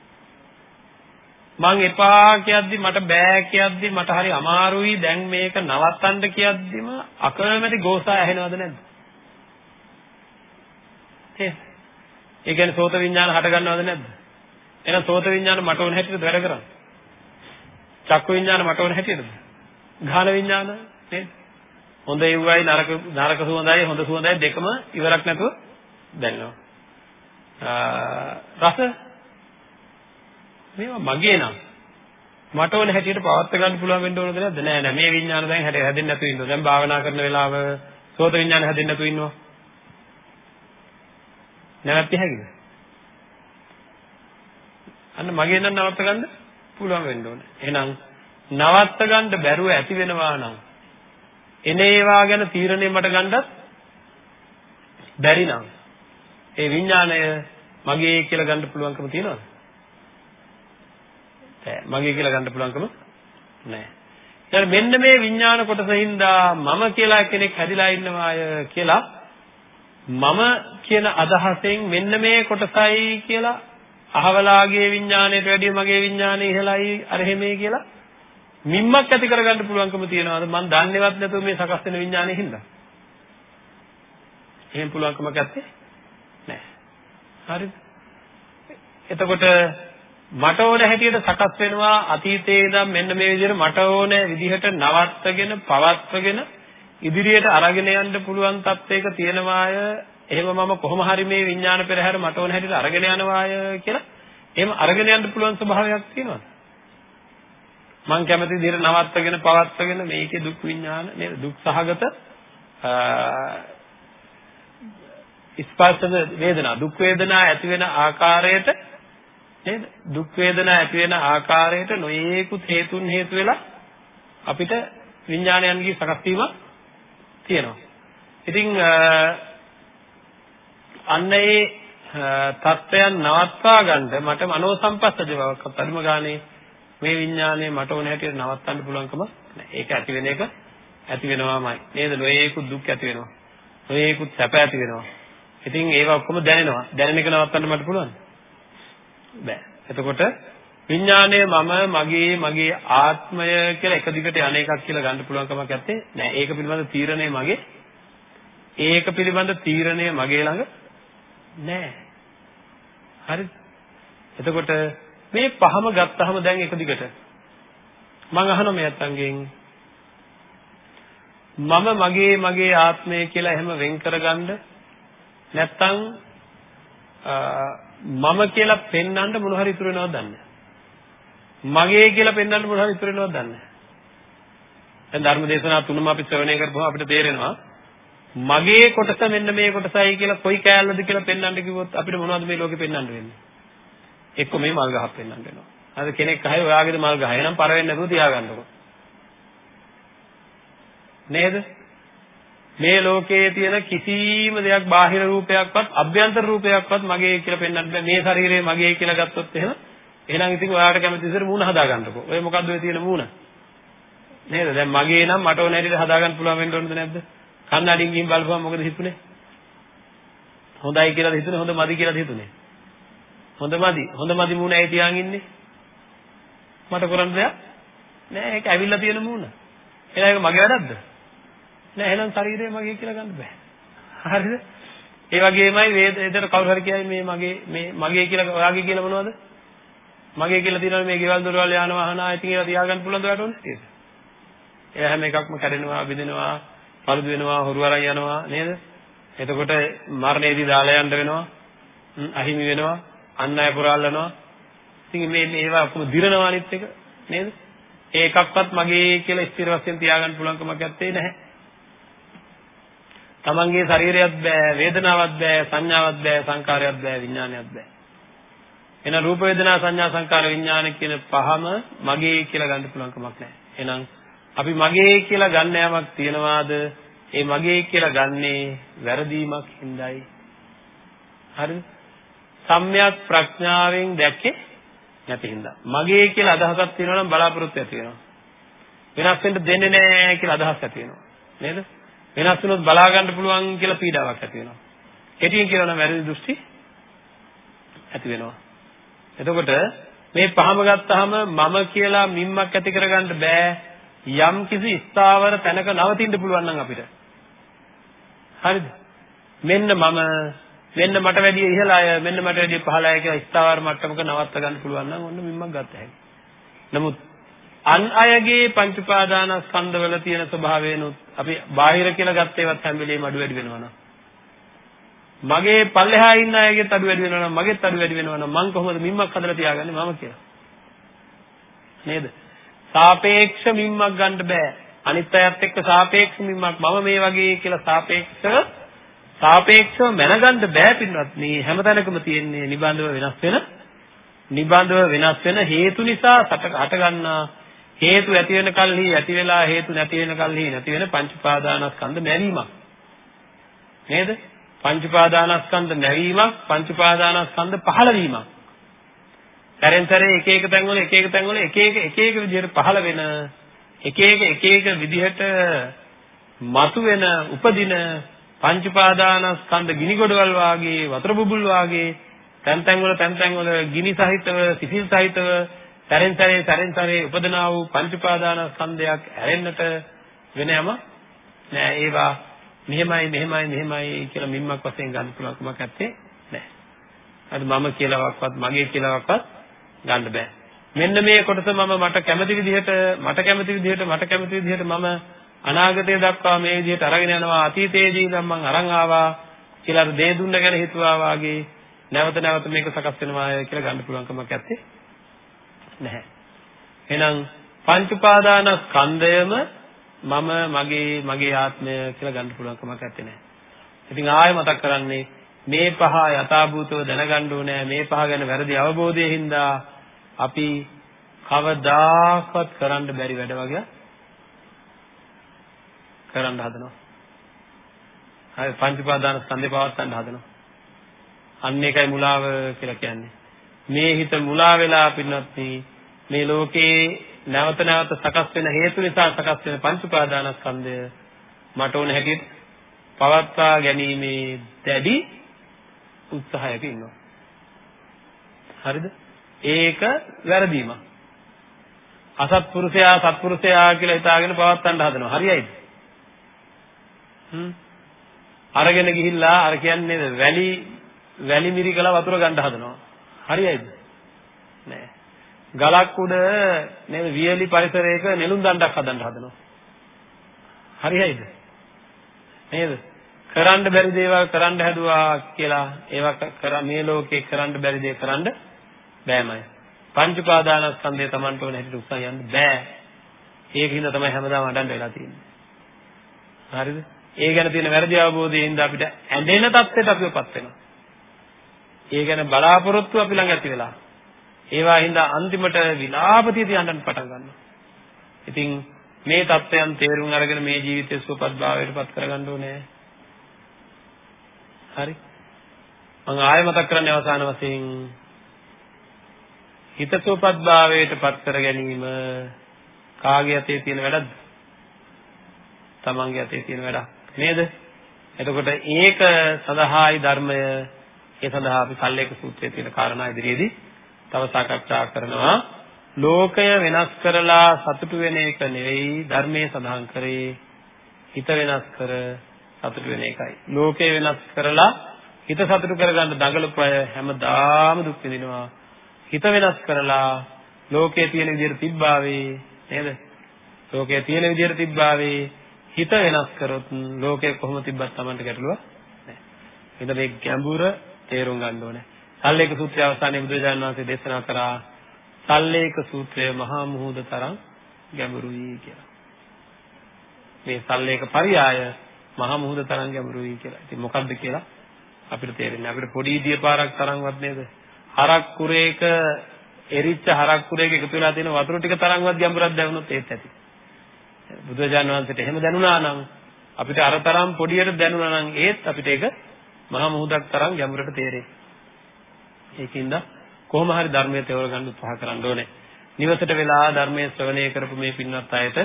මං එපා කියද්දි මට බෑ කියද්දි මට හරි අමාරුයි දැන් මේක නවත්තන්න කියද්දිම අකමැති ගෝසා ඇහෙනවද නැද්ද? ඒ කියන්නේ සෝත විඥාන හට ගන්නවද නැද්ද? එහෙනම් සෝත විඥාන මට ඕන හැටියට වැඩ කරන්නේ. චක්කු විඥාන මට ඕන හැටියටද? ගාන විඥාන නේද? හොඳ ඉව්වයි නරක නරක සුවඳයි හොඳ සුවඳයි දෙකම ඉවරක් නැතුව දැනෙනවා. රස මේවා මගේ නම් මට ඕන හැටියට පවත් ගන්න පුළුවන් වෙන්න ඕනද නැද්ද? නෑ නෑ මේ විඥාන දැන් හැදෙන්නේ හැදෙන්නේ නැතුව ඉන්නවා. දැන් භාවනා කරන වෙලාව සෝත විඥාන හැදෙන්නේ නැතුව ඉන්නවා. නැවැත්ති හැකිද? අන්න මගේ නම් නවත්ත ගන්න පුළුවන් වෙන්න ඕනේ. එහෙනම් නවත්ත ගන්න බැරුව ඇති වෙනවා නම් එන ඒවා ගැන තීරණය මට ගන්නත් බැරි නම් ඒ විඥාණය මගේ කියලා ගන්න පුළුවන්කම තියනවද? නැහැ. මගේ කියලා ගන්න පුළුවන්කම නැහැ. ඊට මෙන්න මේ විඥාන කොටසින්දා මම කියලා කෙනෙක් හැදිලා ඉන්නවාය කියලා මම කියන අදහසෙන් මෙන්න මේ කොටසයි කියලා අහවලාගේ විඥාණයට වැඩිය මගේ විඥාණය ඉහළයි අර එහෙමයි කියලා මිම්මක් ඇති කරගන්න පුළුවන්කම තියනවාද මම දන්නේවත් නැතුව මේ සකස් වෙන විඥාණය හින්දා එහෙම පුළුවන්කමක් නැත්තේ නෑ හරිද එතකොට මට ඕන හැටියට සකස් වෙනවා අතීතයේ ඉඳන් මෙන්න මේ විදිහට මට ඕන විදිහට නවත්තගෙන පවත්වගෙන ඉදිරියට අරගෙන යන්න පුළුවන් තත්වයක තියෙනවාය. එහෙම මම කොහොම හරි මේ විඥාන පෙරහැර මට ඕන හැටියට අරගෙන යනවාය කියලා. එහෙම අරගෙන යන්න පුළුවන් ස්වභාවයක් තියෙනවා මං කැමති විදිහට නවත්තගෙන පවත්වගෙන මේකේ දුක් විඥාන නේද? දුක් සහගත ස්පර්ශ වේදනා දුක් වේදනා ඇති වෙන ආකාරයට නේද දුක් වේදනා ඇති වෙන ආකාරයට නොයේකුත් හේතුන් හේතු වෙලා අපිට විඥානයන්ගේ සකස් වීමක් තියෙනවා ඉතින් අන්න ඒ தත්වයන් නවත්වා ගන්න මට මනෝ සම්පස්සජ බවක් අඩුම ගානේ මේ විඥානය මට ඕන හැටියට නවත්තන්න පුළුවන්කම නැහැ. ඒක ඇති වෙන එක ඇති වෙනවාමයි. නේද? නොයේකුත් දුක් ඇති වෙනවා. නොයේකුත් සැප ඇති වෙනවා. ඉතින් ඒවා ඔක්කොම දැනෙනවා. දැනෙන එක නවත්තන්න මට පුළුවන්. බෑ. එතකොට විඥාණය මම මගේ මගේ ආත්මය කියලා එක දිගට අනේකක් කියලා ගන්න පුළුවන් කමක් නැත්තේ. නෑ ඒක පිළිබඳ තීරණය මගේ. ඒක පිළිබඳ තීරණය මගේ ළඟ නෑ. හරිද එතකොට මේ පහම ගත්තාම දැන් එක දිගට මම අහනවා මේ අත්තන්ගෙන්. මම මගේ මගේ ආත්මය කියලා එහෙම වෙන් කරගන්න නැත්තම් මම කියලා පෙන්වන්න මොන හරි ඉතුරු වෙනවද දන්නේ මගේ කියලා පෙන්වන්න මොන හරි ඉතුරු වෙනවද දන්නේ දැන් ධර්ම දේශනා තුනම අපි ශ්‍රවණය කරපුවම අපිට තේරෙනවා මගේ කොටස මෙන්න මේ කොටසයි කියලා කොයි කෑල්ලද කියලා පෙන්වන්න කිව්වොත් අපිට මොනවද මේ ලෝකේ පෙන්වන්න වෙන්නේ? එක්ක මේ මල් ගහක් පෙන්වන්න වෙනවා. අද කෙනෙක් අහයි ඔයාගේද මල් ගහ එහෙනම් පර වෙන්නේ නැතුව තියාගන්නකො. නේද? මේ ලෝකයේ තියෙන කිසිම දෙයක් බාහිර රූපයක්වත් අභ්‍යන්තර රූපයක්වත් මගේ කියලා පෙන්වන්න බෑ. මේ ශරීරය මගේ කියලා ගත්තොත් එහෙම එහෙනම් ඉතින් ඔයාලට කැමති විදිහට මූණ හදාගන්නකෝ. ඔය මොකද්ද ඔය තියෙන මූණ? නේද? දැන් මගේ නම් මට ඕන හැටියට හදාගන්න පුළුවන් වෙන්න ඕනද නැද්ද? කන්නඩින් ගිහින් බලපුවම මොකද හිතුනේ? හොඳයි කියලාද හිතුනේ? හොඳ මදි කියලාද හිතුනේ? හොඳ මදි. හොඳ මදි මූණ ඇයි තියාගෙන ඉන්නේ? මට කරන්න දෙයක් නෑ. ඒක ඇවිල්ලා තියෙන මූණ. එහෙනම් ඒක මගේ වැඩක්ද? නෑ එහෙනම් ශරීරය මගේ කියලා ගන්න බෑ. හරිද? ඒ වගේමයි වේදේතර කවුරු හරි කියයි මේ මගේ මේ මගේ කියලා ඔයාගේ කියලා මොනවද? මගේ කියලා තියෙනවා මේ ගෙවල් දොරවල් යාන වාහන ආයතන කියලා තියාගන්න පුළුවන්ද ඔයාලට ඕනේ නේද? ඒ හැම එකක්ම කැඩෙනවා, බිඳෙනවා, පරුදු වෙනවා, හොරු අරන් යනවා නේද? එතකොට මරණයේදී දාලා යන්න වෙනවා. අහිමි වෙනවා, අන් අය පුරාලනවා. ඉතින් මේ මේවා ඔක්කොම දිරනවා අනිත් එක නේද? ඒ එකක්වත් මගේ කියලා ස්ථිර වශයෙන් තියාගන්න පුළුවන් කමක් නැත්තේ නැහැ. තමන්ගේ ශරීරයක් බෑ, වේදනාවක් බෑ, සංඥාවක් බෑ, සංකාරයක් බෑ, විඥානයක් බෑ. එන රූප වේදනා සංඥා සංකාර විඥාන කියන පහම මගේ කියලා ගන්න පුළුවන් කමක් නැහැ. එහෙනම් අපි මගේ කියලා ගන්න යමක් තියනවාද? ඒ මගේ කියලා ගන්නේ වැරදීමක් හින්දායි. හරිද? සම්‍යක් ප්‍රඥාවෙන් දැක්කේ නැති හින්දා. මගේ කියලා අදහසක් තියෙනවා නම් බලාපොරොත්තු ඇති වෙනවා. වෙනස් වෙන්න දෙන්නේ නැහැ කියලා අදහස් ඇති වෙනවා. නේද? වෙනස් වුණොත් බලා ගන්න පුළුවන් කියලා පීඩාවක් ඇති වෙනවා. කෙටියෙන් කියනවා නම් වැරදි දෘෂ්ටි ඇති වෙනවා. එතකොට මේ පහම ගත්තාම මම කියලා මිම්මක් ඇති කරගන්න බෑ. යම් කිසි ස්ථාවර තැනක නවතින්න පුළුවන් නම් අපිට. හරිද? මෙන්න මම මෙන්න මට වැඩිය ඉහළ අය මෙන්න මට වැඩිය පහළ අය කියලා ස්ථාවර මට්ටමක නවත්ත ගන්න පුළුවන් නම් ඔන්න මිම්මක් ගත්ත හැකියි. නමුත් අන් අයගේ පංච උපාදානස්කන්ධවල තියෙන ස්වභාවයනොත් අපි බාහිර කියලා ගත්ත ඒවත් හැම වෙලේම අඩු වැඩි වෙනවා නම් මගේ පල්ලෙහා ඉන්න අයගෙත් අඩු වැඩි වෙනවා නම් මගෙත් අඩු වැඩි වෙනවා නම් මං කොහොමද මිම්මක් හදලා තියාගන්නේ මම කියලා? නේද? සාපේක්ෂ මිම්මක් ගන්න බෑ. අනිත් අයත් එක්ක සාපේක්ෂ මිම්මක් මම මේ වගේ කියලා සාපේක්ෂව සාපේක්ෂව මැනගන්න බෑ පින්වත්. මේ හැමතැනකම තියෙන්නේ නිබඳව වෙනස් වෙන නිබඳව වෙනස් වෙන හේතු නිසා හට ගන්නා හේතු ඇති වෙන කල්හි ඇති වෙලා හේතු නැති වෙන කල්හි නැති වෙන පංච උපාදානස්කන්ධ නැවීමක් නේද? පංච උපාදානස්කන්ධ නැවීමක් පංච උපාදානස්කන්ධ පහළ වීමක්. සැරෙන් සැරේ එක එක තැන්වල එක එක තැන්වල එක එක එක එක විදිහට පහළ වෙන එක එක එක එක විදිහට මතුවෙන උපදින පංච උපාදානස්කන්ධ ගිනි ගොඩවල් වාගේ වතුර බුබුල් වාගේ තැන් තැන් වල තැන් තැන් වල ගිනි සහිතව සිසිල් සහිතව සැරෙන් සැරේ සැරෙන් සැරේ උපදනා වූ පංච උපාදානස්කන්ධයක් ඇරෙන්නට වෙන යම නෑ ඒවා මෙහෙමයි මෙහෙමයි මෙහෙමයි කියලා මිම්මක් වශයෙන් ගන්න පුළුවන් කමක් නැත්තේ නෑ. අද මම කියලාවත් මගේ කියලාවත් ගන්න බෑ. මෙන්න මේ කොටස මම මට කැමති විදිහට මට කැමති විදිහට මට කැමති විදිහට මම අනාගතය දක්වා මේ විදිහට අරගෙන යනවා අතීතයේදී නම් මං අරන් ආවා කියලා අර දේ දුන්න ගැන හිතුවා වාගේ නැවත නැවත මේක සකස් වෙනවා කියලා ගන්න පුළුවන් කමක් නැත්තේ නැහැ. එහෙනම් පංච උපාදානස්කන්ධයම මම මගේ මගේ ආත්මය කියලා ගන්න පුළුවන් කමක් නැත්තේ නෑ. ඉතින් ආයෙ මතක් කරන්නේ මේ පහ යථාභූතව දැනගන්න ඕනේ මේ පහ ගැන වැරදි අවබෝධයෙන් හින්දා අපි කවදාකවත් කරන්න බැරි වැඩ වගේ කරන්න හදනවා. හරි පංච උපාදාන ස්කන්ධේ පවත්තන්න හදනවා. අන්න ඒකයි මුලාව කියලා කියන්නේ. මේ හිත මුලා වෙලා පින්නත් මේ ලෝකේ නැවත නැවත සකස් වෙන හේතු නිසා සකස් වෙන පංච උපාදානස්කන්ධය මට ඕන හැටියට පවත්වා ගැනීමේ දැඩි උත්සාහයක ඉන්නවා. හරිද? ඒක වැරදීමක්. අසත්පුරුෂයා සත්පුරුෂයා කියලා හිතාගෙන පවත්වන්න හදනවා. හරියයිද? හ්ම්. අරගෙන ගිහිල්ලා අර කියන්නේ වැලි වැලි මිරිකලා වතුර ගන්න හදනවා. හරියයිද? නෑ. ගලක් උඩ නේද වියලි පරිසරයක නෙළුම් දණ්ඩක් හදන්න හදනවා. හරියයිද? නේද? කරන්න බැරි දේවල් කරන්න හැදුවා කියලා ඒවා කර මේ ලෝකේ කරන්න බැරි දේ කරන්න බෑමයි. පංච උපාදානස්කන්ධය Tamanට ඕන හැටියට උත්සාහ යන්න බෑ. ඒකින්ද තමයි හැමදාම අඬන්න වෙලා තියෙන්නේ. හරිද? ඒ ගැන තියෙන වැරදි අවබෝධයෙන් අපිට ඇඬෙන තත්ත්වයට අපිවපත් වෙනවා. ඒ ගැන බලාපොරොත්තු අපි ළඟ ඇති වෙලා. ඒවා හින්දා අන්තිමට විලාපතිය තියන්න පටන් ගන්නවා. ඉතින් මේ தත්ත්වයන් තේරුම් අරගෙන මේ ජීවිතය සුවපත් භාවයට පත් කරගන්න ඕනේ. හරි. මම ආයෙ මතක් කරන්නේ අවසාන වශයෙන් හිත සුවපත් භාවයට පත් කර ගැනීම කාගේ අතේ තියෙන වැඩක්ද? තමන්ගේ අතේ තියෙන වැඩක් නේද? එතකොට ඒක සඳහායි ධර්මය ඒ සඳහා අපි සල්ලේක සූත්‍රයේ තියෙන කාරණා ඉදිරියේදී තව සාකච්ඡා කරනවා. ලෝකය වෙනස් කරලා සතුටු වෙන එක නෙවෙයි ධර්මයේ සඳහන් කරේ හිත වෙනස් කර සතුටු වෙන එකයි. ලෝකය වෙනස් කරලා හිත සතුටු කරගන්න දඟලපය හැමදාම දුක් විඳිනවා. හිත වෙනස් කරලා ලෝකයේ තියෙන විදිහට තිබ්බාවේ නේද? ලෝකයේ තියෙන විදිහට තිබ්බාවේ හිත වෙනස් කරොත් ලෝකය කොහොම තිබ්බත් Tamanට ගැටලුවක් නැහැ. එහෙනම් මේ ගැඹුර තේරුම් ගන්න ඕනේ. සල්ලේක සූත්‍රය අවසානයේ බුදුරජාණන් වහන්සේ දේශනා කරා සල්ලේක සූත්‍රය මහා මුහුද තරම් ගැඹුරුයි කියලා. මේ සල්ලේක පරියාය මහා මුහුද තරම් ගැඹුරුයි කියලා. ඉතින් මොකද්ද කියලා අපිට තේරෙන්නේ. අපිට පොඩි දියපාරක් තරම්වත් නේද? හරක් කුරේක එරිච්ච හරක් කුරේක එකතු වෙලා තියෙන වතුර ටික තරම්වත් ගැඹුරක් දැනුනොත් ඒත් ඇති. බුදුරජාණන් වහන්සේට එහෙම දැනුණා නම් අපිට අර තරම් පොඩියට දැනුණා නම් ඒත් අපිට ඒක මහා මුහුදක් තරම් ගැඹුරට තේරෙයි. ඒකින්ද කොහොම හරි ධර්මයේ තේරුම් ගන්න උත්සාහ කරන්න ඕනේ. නිවසට වෙලා ධර්මයේ ශ්‍රවණය කරපු මේ පින්වත් අයට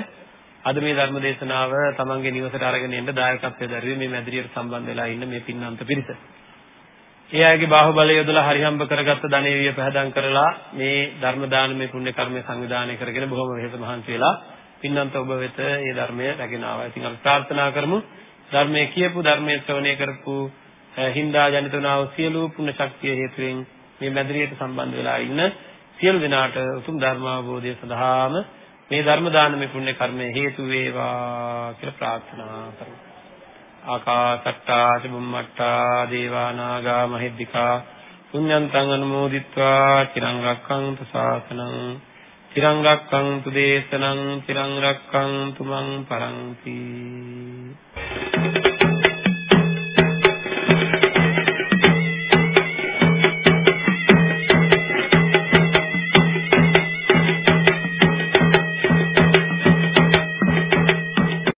අද මේ ධර්ම දේශනාව තමන්ගේ නිවසට අරගෙන එන්න දායකත්වයෙන් දරුවේ මේ මැදිරියට සම්බන්ධ වෙලා ඉන්න මේ පින්නන්ත පිරිස. ඒ අයගේ බාහුවලය යොදලා හරිහම්බ කරගත්ත ධනෙවිය පහදම් කරලා මේ ධර්ම දානමය පුණ්‍ය කර්මය සංවිධානය කරගෙන බොහොම වෙහෙස මහන්සි වෙලා පින්නන්ත ඔබ වෙත මේ ධර්මය රැගෙන ආවා. ඉතින් අපි ප්‍රාර්ථනා කරමු ධර්මයේ කියපු ධර්මයේ ශ්‍රවණය කරපු හින්දා ජනිත වුණා වූ සියලු පුණ්‍ය ශක්තිය හේතුවෙන් මේ මැදිරියට සම්බන්ධ වෙලා ඉන්න සියලු දෙනාට උතුම් ධර්ම අවබෝධය සඳහාම මේ ධර්ම දානමය පුණ්‍ය කර්මය හේතු වේවා කියලා ප්‍රාර්ථනා කරමු. ආකාසට්ටා චුම්මට්ටා දේවා නාග මහිද්దికා පුඤ්ඤන්තං අනුමෝදිත්වා චිරං රක්ඛන්තු ශාසනං චිරං රක්ඛන්තු දේශනං චිරං රක්ඛන්තු මං පරන්ති